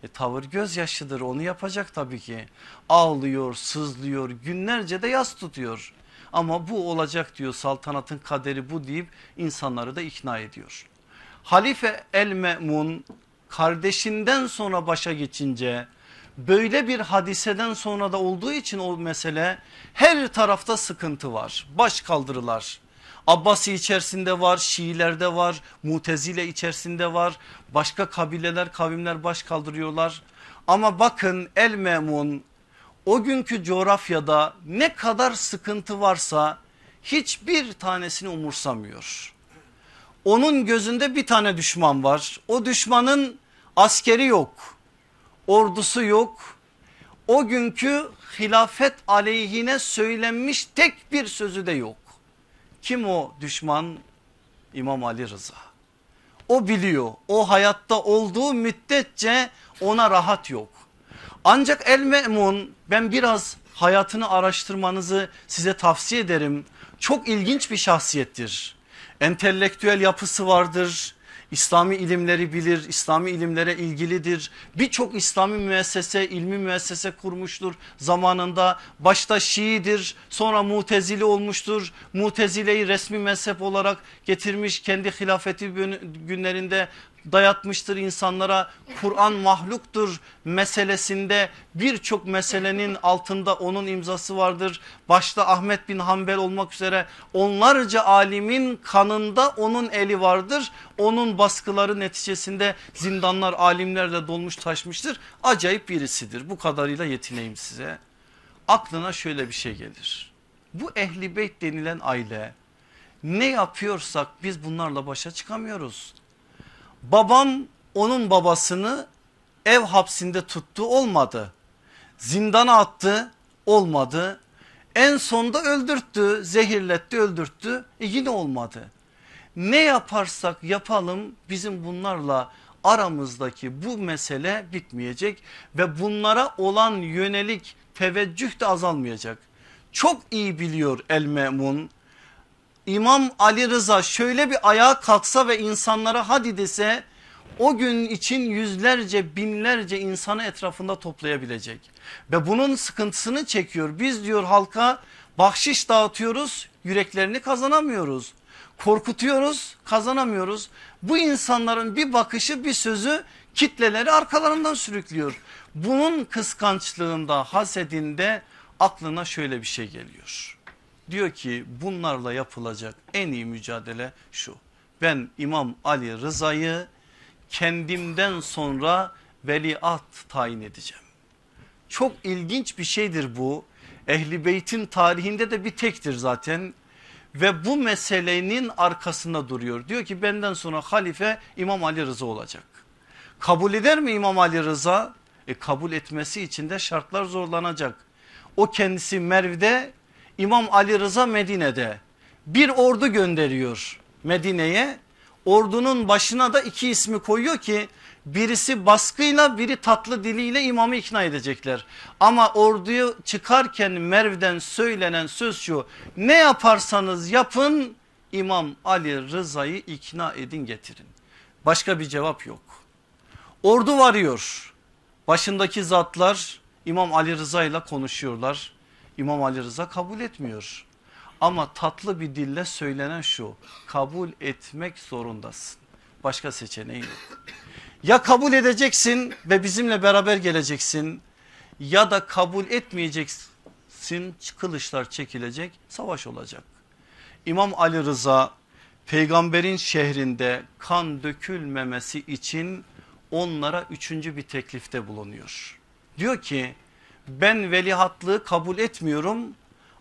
E, tavır gözyaşıdır onu yapacak tabii ki. Ağlıyor, sızlıyor, günlerce de yas tutuyor. Ama bu olacak diyor saltanatın kaderi bu deyip insanları da ikna ediyor. Halife El Me'mun kardeşinden sonra başa geçince böyle bir hadiseden sonra da olduğu için o mesele her tarafta sıkıntı var. Baş kaldırılar. Abbasi içerisinde var, Şiilerde var, Mutezile içerisinde var. Başka kabileler, kavimler baş kaldırıyorlar. Ama bakın El Memun o günkü coğrafyada ne kadar sıkıntı varsa hiçbir tanesini umursamıyor. Onun gözünde bir tane düşman var. O düşmanın askeri yok, ordusu yok. O günkü hilafet aleyhine söylenmiş tek bir sözü de yok. Kim o düşman? İmam Ali Rıza. O biliyor o hayatta olduğu müddetçe ona rahat yok. Ancak El Me'mun ben biraz hayatını araştırmanızı size tavsiye ederim. Çok ilginç bir şahsiyettir. Entelektüel yapısı vardır. İslami ilimleri bilir, İslami ilimlere ilgilidir. Birçok İslami müessese, ilmi müessese kurmuştur zamanında. Başta Şii'dir, sonra Mutezili olmuştur. Mutezile'yi resmi mezhep olarak getirmiş kendi hilafeti günlerinde dayatmıştır insanlara Kur'an mahluktur meselesinde birçok meselenin altında onun imzası vardır. Başta Ahmet bin Hanbel olmak üzere onlarca alimin kanında onun eli vardır. Onun baskıları neticesinde zindanlar alimlerle dolmuş taşmıştır. Acayip birisidir bu kadarıyla yetineyim size. Aklına şöyle bir şey gelir. Bu ehli beyt denilen aile ne yapıyorsak biz bunlarla başa çıkamıyoruz. Babam onun babasını ev hapsinde tuttu olmadı. Zindana attı olmadı. En sonda öldürttü, zehirletti, öldürttü. E yine olmadı. Ne yaparsak yapalım bizim bunlarla aramızdaki bu mesele bitmeyecek ve bunlara olan yönelik teveccüh de azalmayacak. Çok iyi biliyor El Memun İmam Ali Rıza şöyle bir ayağa kalksa ve insanlara hadi dese o gün için yüzlerce binlerce insanı etrafında toplayabilecek. Ve bunun sıkıntısını çekiyor. Biz diyor halka bahşiş dağıtıyoruz yüreklerini kazanamıyoruz. Korkutuyoruz kazanamıyoruz. Bu insanların bir bakışı bir sözü kitleleri arkalarından sürüklüyor. Bunun kıskançlığında hasedinde aklına şöyle bir şey geliyor diyor ki bunlarla yapılacak en iyi mücadele şu. Ben İmam Ali Rıza'yı kendimden sonra veliaht tayin edeceğim. Çok ilginç bir şeydir bu. Ehli Beyt'in tarihinde de bir tektir zaten. Ve bu meselenin arkasında duruyor. Diyor ki benden sonra halife İmam Ali Rıza olacak. Kabul eder mi İmam Ali Rıza? E kabul etmesi için de şartlar zorlanacak. O kendisi Merv'de İmam Ali Rıza Medine'de bir ordu gönderiyor Medine'ye. Ordunun başına da iki ismi koyuyor ki birisi baskıyla biri tatlı diliyle imamı ikna edecekler. Ama orduyu çıkarken Merv'den söylenen söz şu ne yaparsanız yapın İmam Ali Rıza'yı ikna edin getirin. Başka bir cevap yok. Ordu varıyor başındaki zatlar İmam Ali Rıza ile konuşuyorlar. İmam Ali Rıza kabul etmiyor. Ama tatlı bir dille söylenen şu kabul etmek zorundasın. Başka seçeneği yok. Ya kabul edeceksin ve bizimle beraber geleceksin ya da kabul etmeyeceksin kılıçlar çekilecek savaş olacak. İmam Ali Rıza peygamberin şehrinde kan dökülmemesi için onlara üçüncü bir teklifte bulunuyor. Diyor ki ben velihatlığı kabul etmiyorum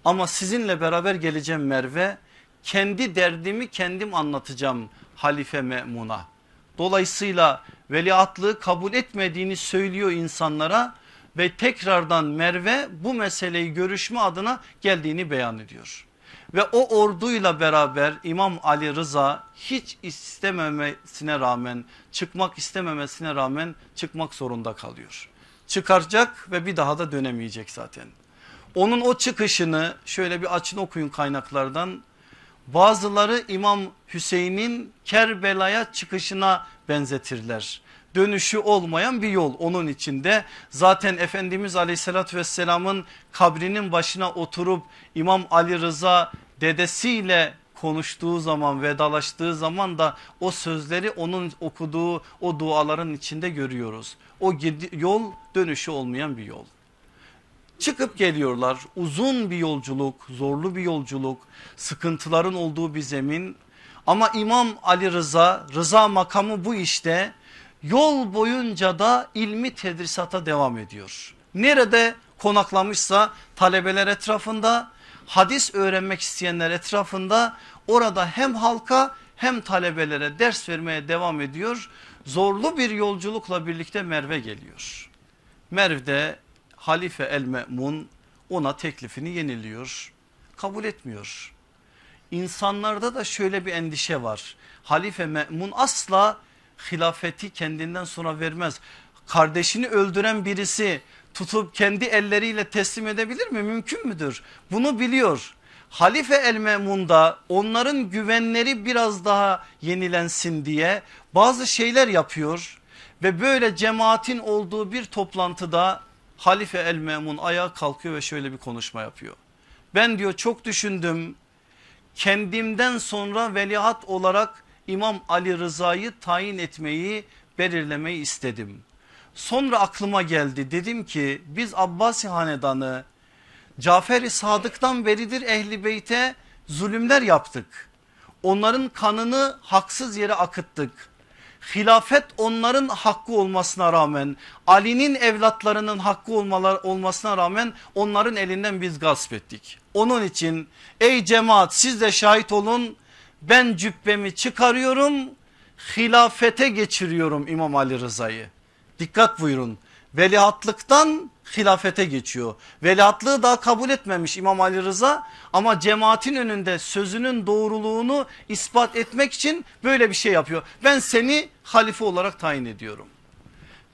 ama sizinle beraber geleceğim Merve. Kendi derdimi kendim anlatacağım Halife Me'mun'a. Dolayısıyla veliahtlığı kabul etmediğini söylüyor insanlara ve tekrardan Merve bu meseleyi görüşme adına geldiğini beyan ediyor. Ve o orduyla beraber İmam Ali Rıza hiç istememesine rağmen çıkmak istememesine rağmen çıkmak zorunda kalıyor. Çıkaracak ve bir daha da dönemeyecek zaten. Onun o çıkışını şöyle bir açın okuyun kaynaklardan. Bazıları İmam Hüseyin'in Kerbela'ya çıkışına benzetirler. Dönüşü olmayan bir yol onun içinde. Zaten Efendimiz aleyhissalatü vesselamın kabrinin başına oturup İmam Ali Rıza dedesiyle konuştuğu zaman vedalaştığı zaman da o sözleri onun okuduğu o duaların içinde görüyoruz. O yol dönüşü olmayan bir yol. Çıkıp geliyorlar uzun bir yolculuk zorlu bir yolculuk sıkıntıların olduğu bir zemin ama İmam Ali Rıza Rıza makamı bu işte yol boyunca da ilmi tedrisata devam ediyor. Nerede konaklamışsa talebeler etrafında hadis öğrenmek isteyenler etrafında orada hem halka hem talebelere ders vermeye devam ediyor. Zorlu bir yolculukla birlikte Merve geliyor. Merv'de Halife el Me'mun ona teklifini yeniliyor. Kabul etmiyor. İnsanlarda da şöyle bir endişe var. Halife Me'mun asla hilafeti kendinden sonra vermez. Kardeşini öldüren birisi tutup kendi elleriyle teslim edebilir mi? Mümkün müdür? Bunu biliyor. Halife el Memun'da onların güvenleri biraz daha yenilensin diye bazı şeyler yapıyor. Ve böyle cemaatin olduğu bir toplantıda Halife el Memun ayağa kalkıyor ve şöyle bir konuşma yapıyor. Ben diyor çok düşündüm kendimden sonra veliaht olarak İmam Ali Rıza'yı tayin etmeyi belirlemeyi istedim. Sonra aklıma geldi dedim ki biz Abbasi hanedanı Cafer-i Sadık'tan beridir Ehli Beyt'e zulümler yaptık. Onların kanını haksız yere akıttık. Hilafet onların hakkı olmasına rağmen Ali'nin evlatlarının hakkı olmasına rağmen onların elinden biz gasp ettik. Onun için ey cemaat siz de şahit olun ben cübbemi çıkarıyorum hilafete geçiriyorum İmam Ali Rıza'yı. Dikkat buyurun veliahtlıktan hilafete geçiyor. Veliahtlığı daha kabul etmemiş İmam Ali Rıza ama cemaatin önünde sözünün doğruluğunu ispat etmek için böyle bir şey yapıyor. Ben seni halife olarak tayin ediyorum.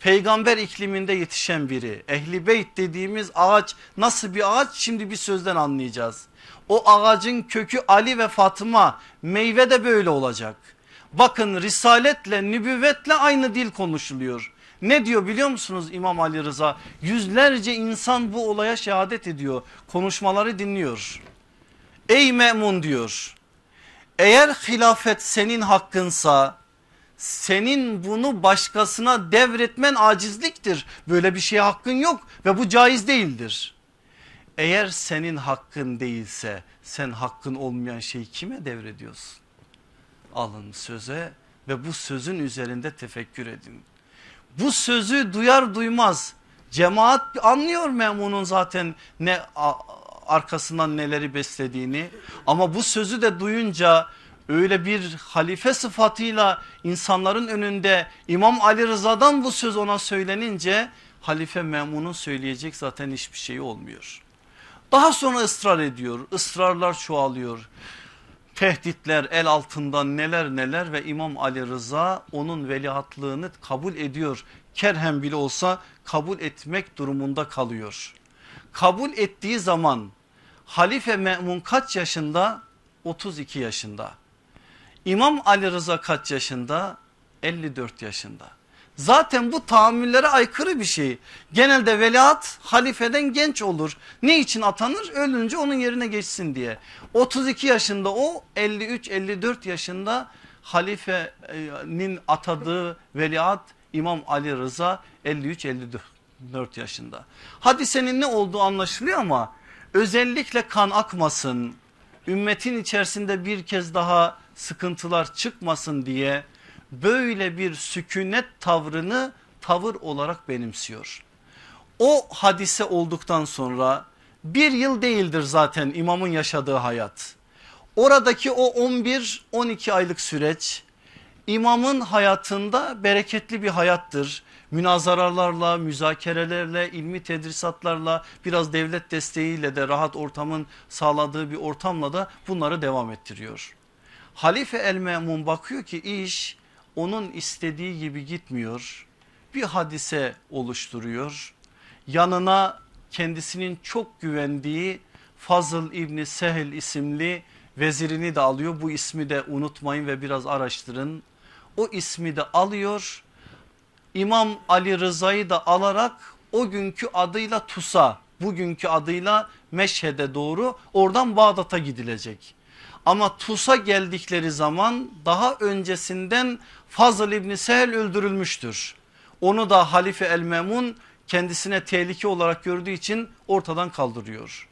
Peygamber ikliminde yetişen biri ehli beyt dediğimiz ağaç nasıl bir ağaç şimdi bir sözden anlayacağız. O ağacın kökü Ali ve Fatıma meyve de böyle olacak. Bakın risaletle nübüvvetle aynı dil konuşuluyor. Ne diyor biliyor musunuz İmam Ali Rıza? Yüzlerce insan bu olaya şehadet ediyor. Konuşmaları dinliyor. Ey memun diyor. Eğer hilafet senin hakkınsa senin bunu başkasına devretmen acizliktir. Böyle bir şeye hakkın yok ve bu caiz değildir. Eğer senin hakkın değilse sen hakkın olmayan şeyi kime devrediyorsun? Alın söze ve bu sözün üzerinde tefekkür edin. Bu sözü duyar duymaz cemaat anlıyor memunun zaten ne arkasından neleri beslediğini ama bu sözü de duyunca öyle bir halife sıfatıyla insanların önünde İmam Ali Rıza'dan bu söz ona söylenince halife memunun söyleyecek zaten hiçbir şey olmuyor. Daha sonra ısrar ediyor ısrarlar çoğalıyor tehditler el altından neler neler ve İmam Ali Rıza onun veliahtlığını kabul ediyor. Kerhem bile olsa kabul etmek durumunda kalıyor. Kabul ettiği zaman Halife Me'mun kaç yaşında? 32 yaşında. İmam Ali Rıza kaç yaşında? 54 yaşında. Zaten bu tahammüllere aykırı bir şey. Genelde veliaht halifeden genç olur. Ne için atanır? Ölünce onun yerine geçsin diye. 32 yaşında o 53-54 yaşında halifenin atadığı veliaht İmam Ali Rıza 53-54 yaşında. Hadisenin ne olduğu anlaşılıyor ama özellikle kan akmasın, ümmetin içerisinde bir kez daha sıkıntılar çıkmasın diye böyle bir sükunet tavrını tavır olarak benimsiyor. O hadise olduktan sonra bir yıl değildir zaten imamın yaşadığı hayat. Oradaki o 11-12 aylık süreç imamın hayatında bereketli bir hayattır. Münazaralarla, müzakerelerle, ilmi tedrisatlarla biraz devlet desteğiyle de rahat ortamın sağladığı bir ortamla da bunları devam ettiriyor. Halife el Memun bakıyor ki iş onun istediği gibi gitmiyor. Bir hadise oluşturuyor. Yanına kendisinin çok güvendiği Fazıl İbni Sehel isimli vezirini de alıyor. Bu ismi de unutmayın ve biraz araştırın. O ismi de alıyor. İmam Ali Rıza'yı da alarak o günkü adıyla Tusa, bugünkü adıyla Meşhed'e doğru oradan Bağdat'a gidilecek. Ama Tus'a geldikleri zaman daha öncesinden Fazıl İbni Sehel öldürülmüştür. Onu da Halife El Memun kendisine tehlike olarak gördüğü için ortadan kaldırıyor.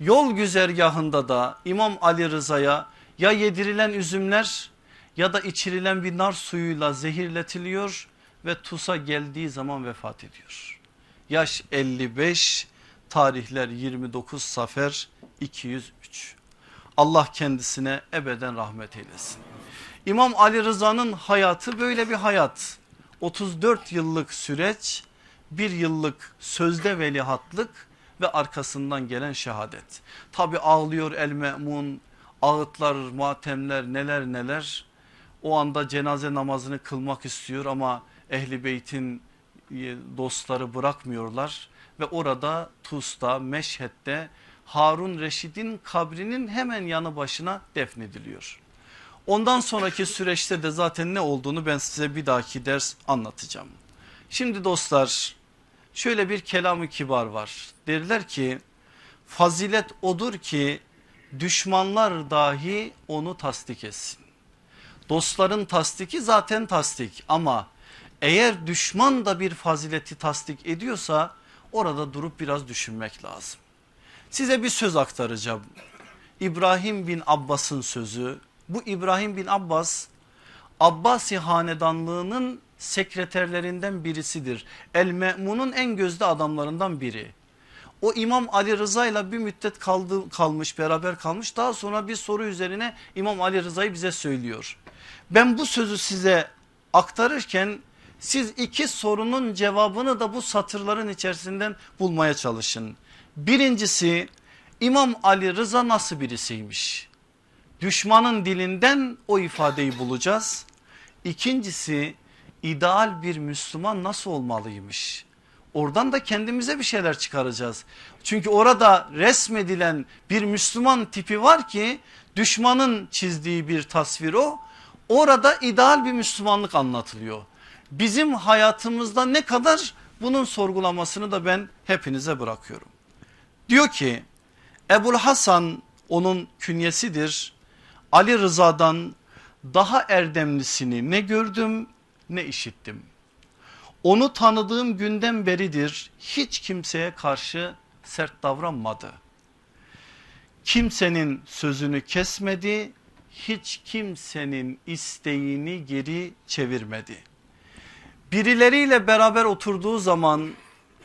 Yol güzergahında da İmam Ali Rıza'ya ya yedirilen üzümler ya da içirilen bir nar suyuyla zehirletiliyor ve Tus'a geldiği zaman vefat ediyor. Yaş 55 tarihler 29 Safer 203. Allah kendisine ebeden rahmet eylesin. İmam Ali Rıza'nın hayatı böyle bir hayat. 34 yıllık süreç bir yıllık sözde velihatlık ve arkasından gelen şehadet. Tabi ağlıyor el memun ağıtlar matemler neler neler o anda cenaze namazını kılmak istiyor ama ehli beytin e, dostları bırakmıyorlar ve orada Tus'ta Meşhed'de Harun Reşid'in kabrinin hemen yanı başına defnediliyor. Ondan sonraki süreçte de zaten ne olduğunu ben size bir dahaki ders anlatacağım. Şimdi dostlar şöyle bir kelamı kibar var. Derler ki fazilet odur ki düşmanlar dahi onu tasdik etsin. Dostların tasdiki zaten tasdik ama eğer düşman da bir fazileti tasdik ediyorsa orada durup biraz düşünmek lazım. Size bir söz aktaracağım. İbrahim bin Abbas'ın sözü. Bu İbrahim bin Abbas Abbasi hanedanlığının sekreterlerinden birisidir. El Me'mun'un en gözde adamlarından biri. O İmam Ali Rıza ile bir müddet kaldı, kalmış beraber kalmış daha sonra bir soru üzerine İmam Ali Rıza'yı bize söylüyor. Ben bu sözü size aktarırken siz iki sorunun cevabını da bu satırların içerisinden bulmaya çalışın. Birincisi İmam Ali Rıza nasıl birisiymiş? Düşmanın dilinden o ifadeyi bulacağız. İkincisi ideal bir Müslüman nasıl olmalıymış? Oradan da kendimize bir şeyler çıkaracağız. Çünkü orada resmedilen bir Müslüman tipi var ki düşmanın çizdiği bir tasvir o. Orada ideal bir Müslümanlık anlatılıyor. Bizim hayatımızda ne kadar bunun sorgulamasını da ben hepinize bırakıyorum. Diyor ki Ebul Hasan onun künyesidir. Ali Rıza'dan daha erdemlisini ne gördüm ne işittim. Onu tanıdığım günden beridir hiç kimseye karşı sert davranmadı. Kimsenin sözünü kesmedi, hiç kimsenin isteğini geri çevirmedi. Birileriyle beraber oturduğu zaman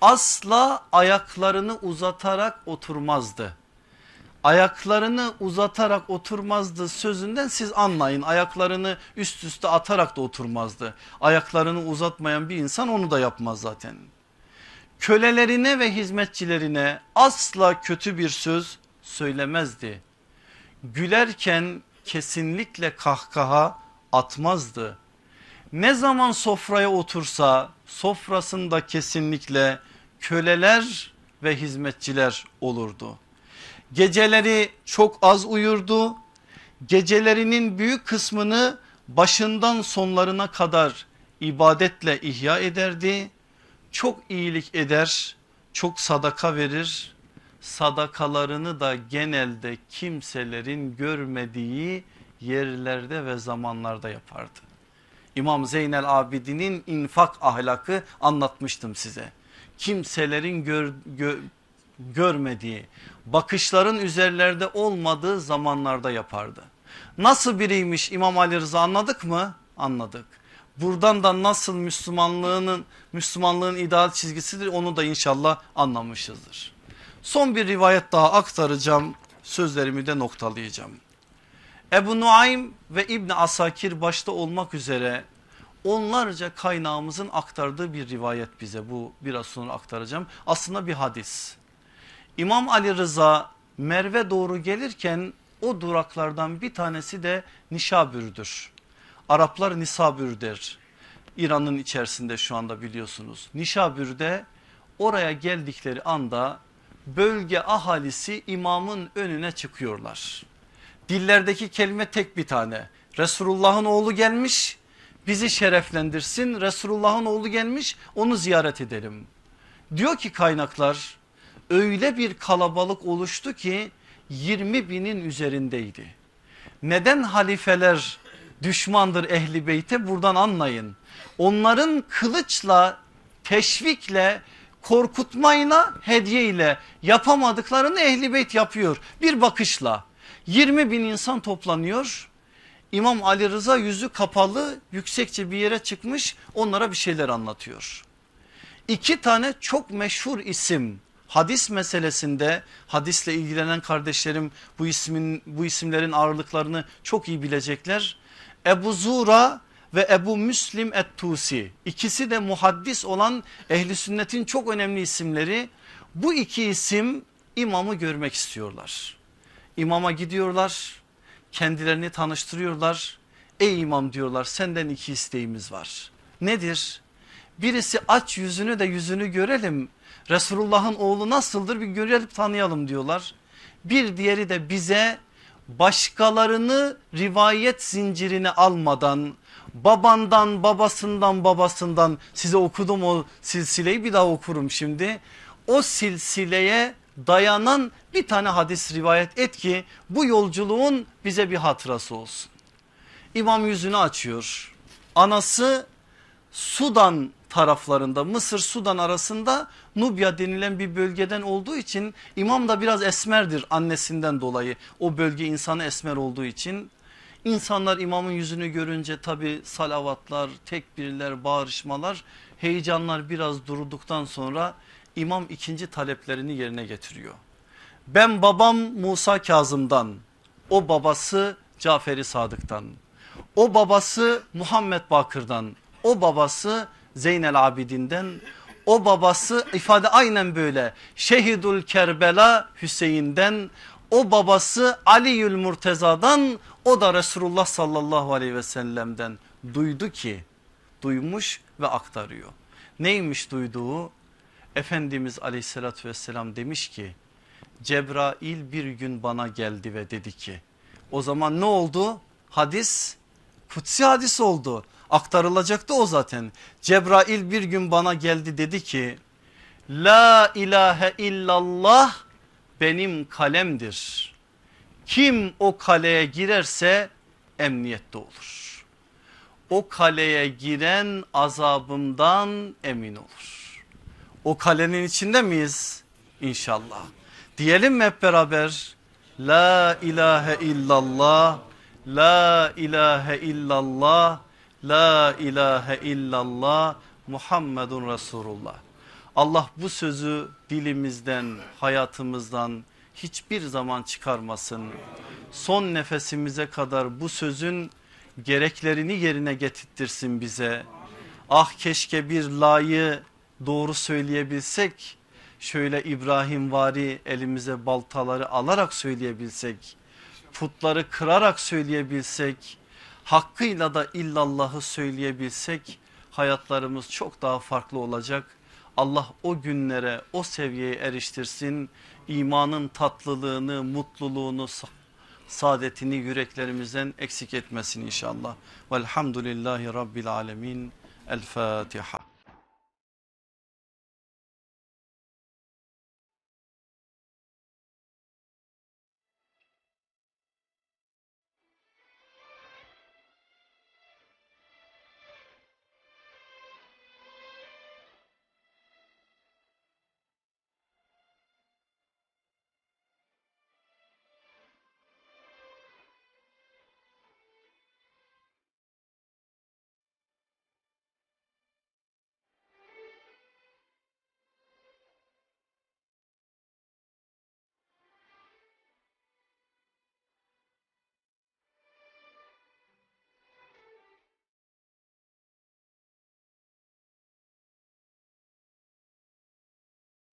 asla ayaklarını uzatarak oturmazdı ayaklarını uzatarak oturmazdı sözünden siz anlayın ayaklarını üst üste atarak da oturmazdı. Ayaklarını uzatmayan bir insan onu da yapmaz zaten. Kölelerine ve hizmetçilerine asla kötü bir söz söylemezdi. Gülerken kesinlikle kahkaha atmazdı. Ne zaman sofraya otursa sofrasında kesinlikle köleler ve hizmetçiler olurdu. Geceleri çok az uyurdu. Gecelerinin büyük kısmını başından sonlarına kadar ibadetle ihya ederdi. Çok iyilik eder, çok sadaka verir. Sadakalarını da genelde kimselerin görmediği yerlerde ve zamanlarda yapardı. İmam Zeynel Abidin'in infak ahlakı anlatmıştım size. Kimselerin gör, gö, görmediği, bakışların üzerlerde olmadığı zamanlarda yapardı. Nasıl biriymiş İmam Ali Rıza anladık mı? Anladık. Buradan da nasıl Müslümanlığının Müslümanlığın ideal çizgisidir onu da inşallah anlamışızdır. Son bir rivayet daha aktaracağım. Sözlerimi de noktalayacağım. Ebu Nuaym ve İbn Asakir başta olmak üzere onlarca kaynağımızın aktardığı bir rivayet bize bu biraz sonra aktaracağım. Aslında bir hadis. İmam Ali Rıza Merve doğru gelirken o duraklardan bir tanesi de Nişabür'dür. Araplar Nisabür der. İran'ın içerisinde şu anda biliyorsunuz. Nişabür'de oraya geldikleri anda bölge ahalisi imamın önüne çıkıyorlar. Dillerdeki kelime tek bir tane. Resulullah'ın oğlu gelmiş bizi şereflendirsin. Resulullah'ın oğlu gelmiş onu ziyaret edelim. Diyor ki kaynaklar öyle bir kalabalık oluştu ki 20 binin üzerindeydi. Neden halifeler düşmandır ehli beyte buradan anlayın. Onların kılıçla teşvikle korkutmayla hediye ile yapamadıklarını ehli beyt yapıyor bir bakışla. 20 bin insan toplanıyor. İmam Ali Rıza yüzü kapalı yüksekçe bir yere çıkmış onlara bir şeyler anlatıyor. İki tane çok meşhur isim hadis meselesinde hadisle ilgilenen kardeşlerim bu ismin bu isimlerin ağırlıklarını çok iyi bilecekler. Ebu Zura ve Ebu Müslim et-Tusi ikisi de muhaddis olan ehli sünnetin çok önemli isimleri. Bu iki isim imamı görmek istiyorlar. İmama gidiyorlar kendilerini tanıştırıyorlar. Ey imam diyorlar senden iki isteğimiz var. Nedir? Birisi aç yüzünü de yüzünü görelim. Resulullah'ın oğlu nasıldır bir görelim tanıyalım diyorlar. Bir diğeri de bize başkalarını rivayet zincirine almadan babandan babasından babasından size okudum o silsileyi bir daha okurum şimdi. O silsileye dayanan bir tane hadis rivayet et ki bu yolculuğun bize bir hatırası olsun. İmam yüzünü açıyor. Anası Sudan taraflarında Mısır Sudan arasında Nubya denilen bir bölgeden olduğu için imam da biraz esmerdir annesinden dolayı. O bölge insanı esmer olduğu için insanlar imamın yüzünü görünce tabi salavatlar, tekbirler, bağırışmalar, heyecanlar biraz durduktan sonra imam ikinci taleplerini yerine getiriyor. Ben babam Musa Kazım'dan, o babası Caferi Sadık'tan, o babası Muhammed Bakır'dan, o babası Zeynel Abidin'den, o babası ifade aynen böyle Şehidul Kerbela Hüseyin'den, o babası Aliül Murteza'dan, o da Resulullah sallallahu aleyhi ve sellem'den duydu ki, duymuş ve aktarıyor. Neymiş duyduğu? Efendimiz aleyhissalatü vesselam demiş ki Cebrail bir gün bana geldi ve dedi ki o zaman ne oldu? Hadis kutsi hadis oldu aktarılacaktı o zaten. Cebrail bir gün bana geldi dedi ki La ilahe illallah benim kalemdir. Kim o kaleye girerse emniyette olur. O kaleye giren azabımdan emin olur. O kalenin içinde miyiz? İnşallah. Diyelim mi hep beraber? La ilahe illallah, la ilahe illallah, la ilahe illallah, Muhammedun Resulullah. Allah bu sözü dilimizden, hayatımızdan hiçbir zaman çıkarmasın. Son nefesimize kadar bu sözün gereklerini yerine getirtirsin bize. Ah keşke bir layı doğru söyleyebilsek şöyle İbrahim vari elimize baltaları alarak söyleyebilsek putları kırarak söyleyebilsek hakkıyla da illallahı söyleyebilsek hayatlarımız çok daha farklı olacak. Allah o günlere o seviyeye eriştirsin imanın tatlılığını mutluluğunu saadetini yüreklerimizden eksik etmesin inşallah. Velhamdülillahi Rabbil Alemin. El Fatiha.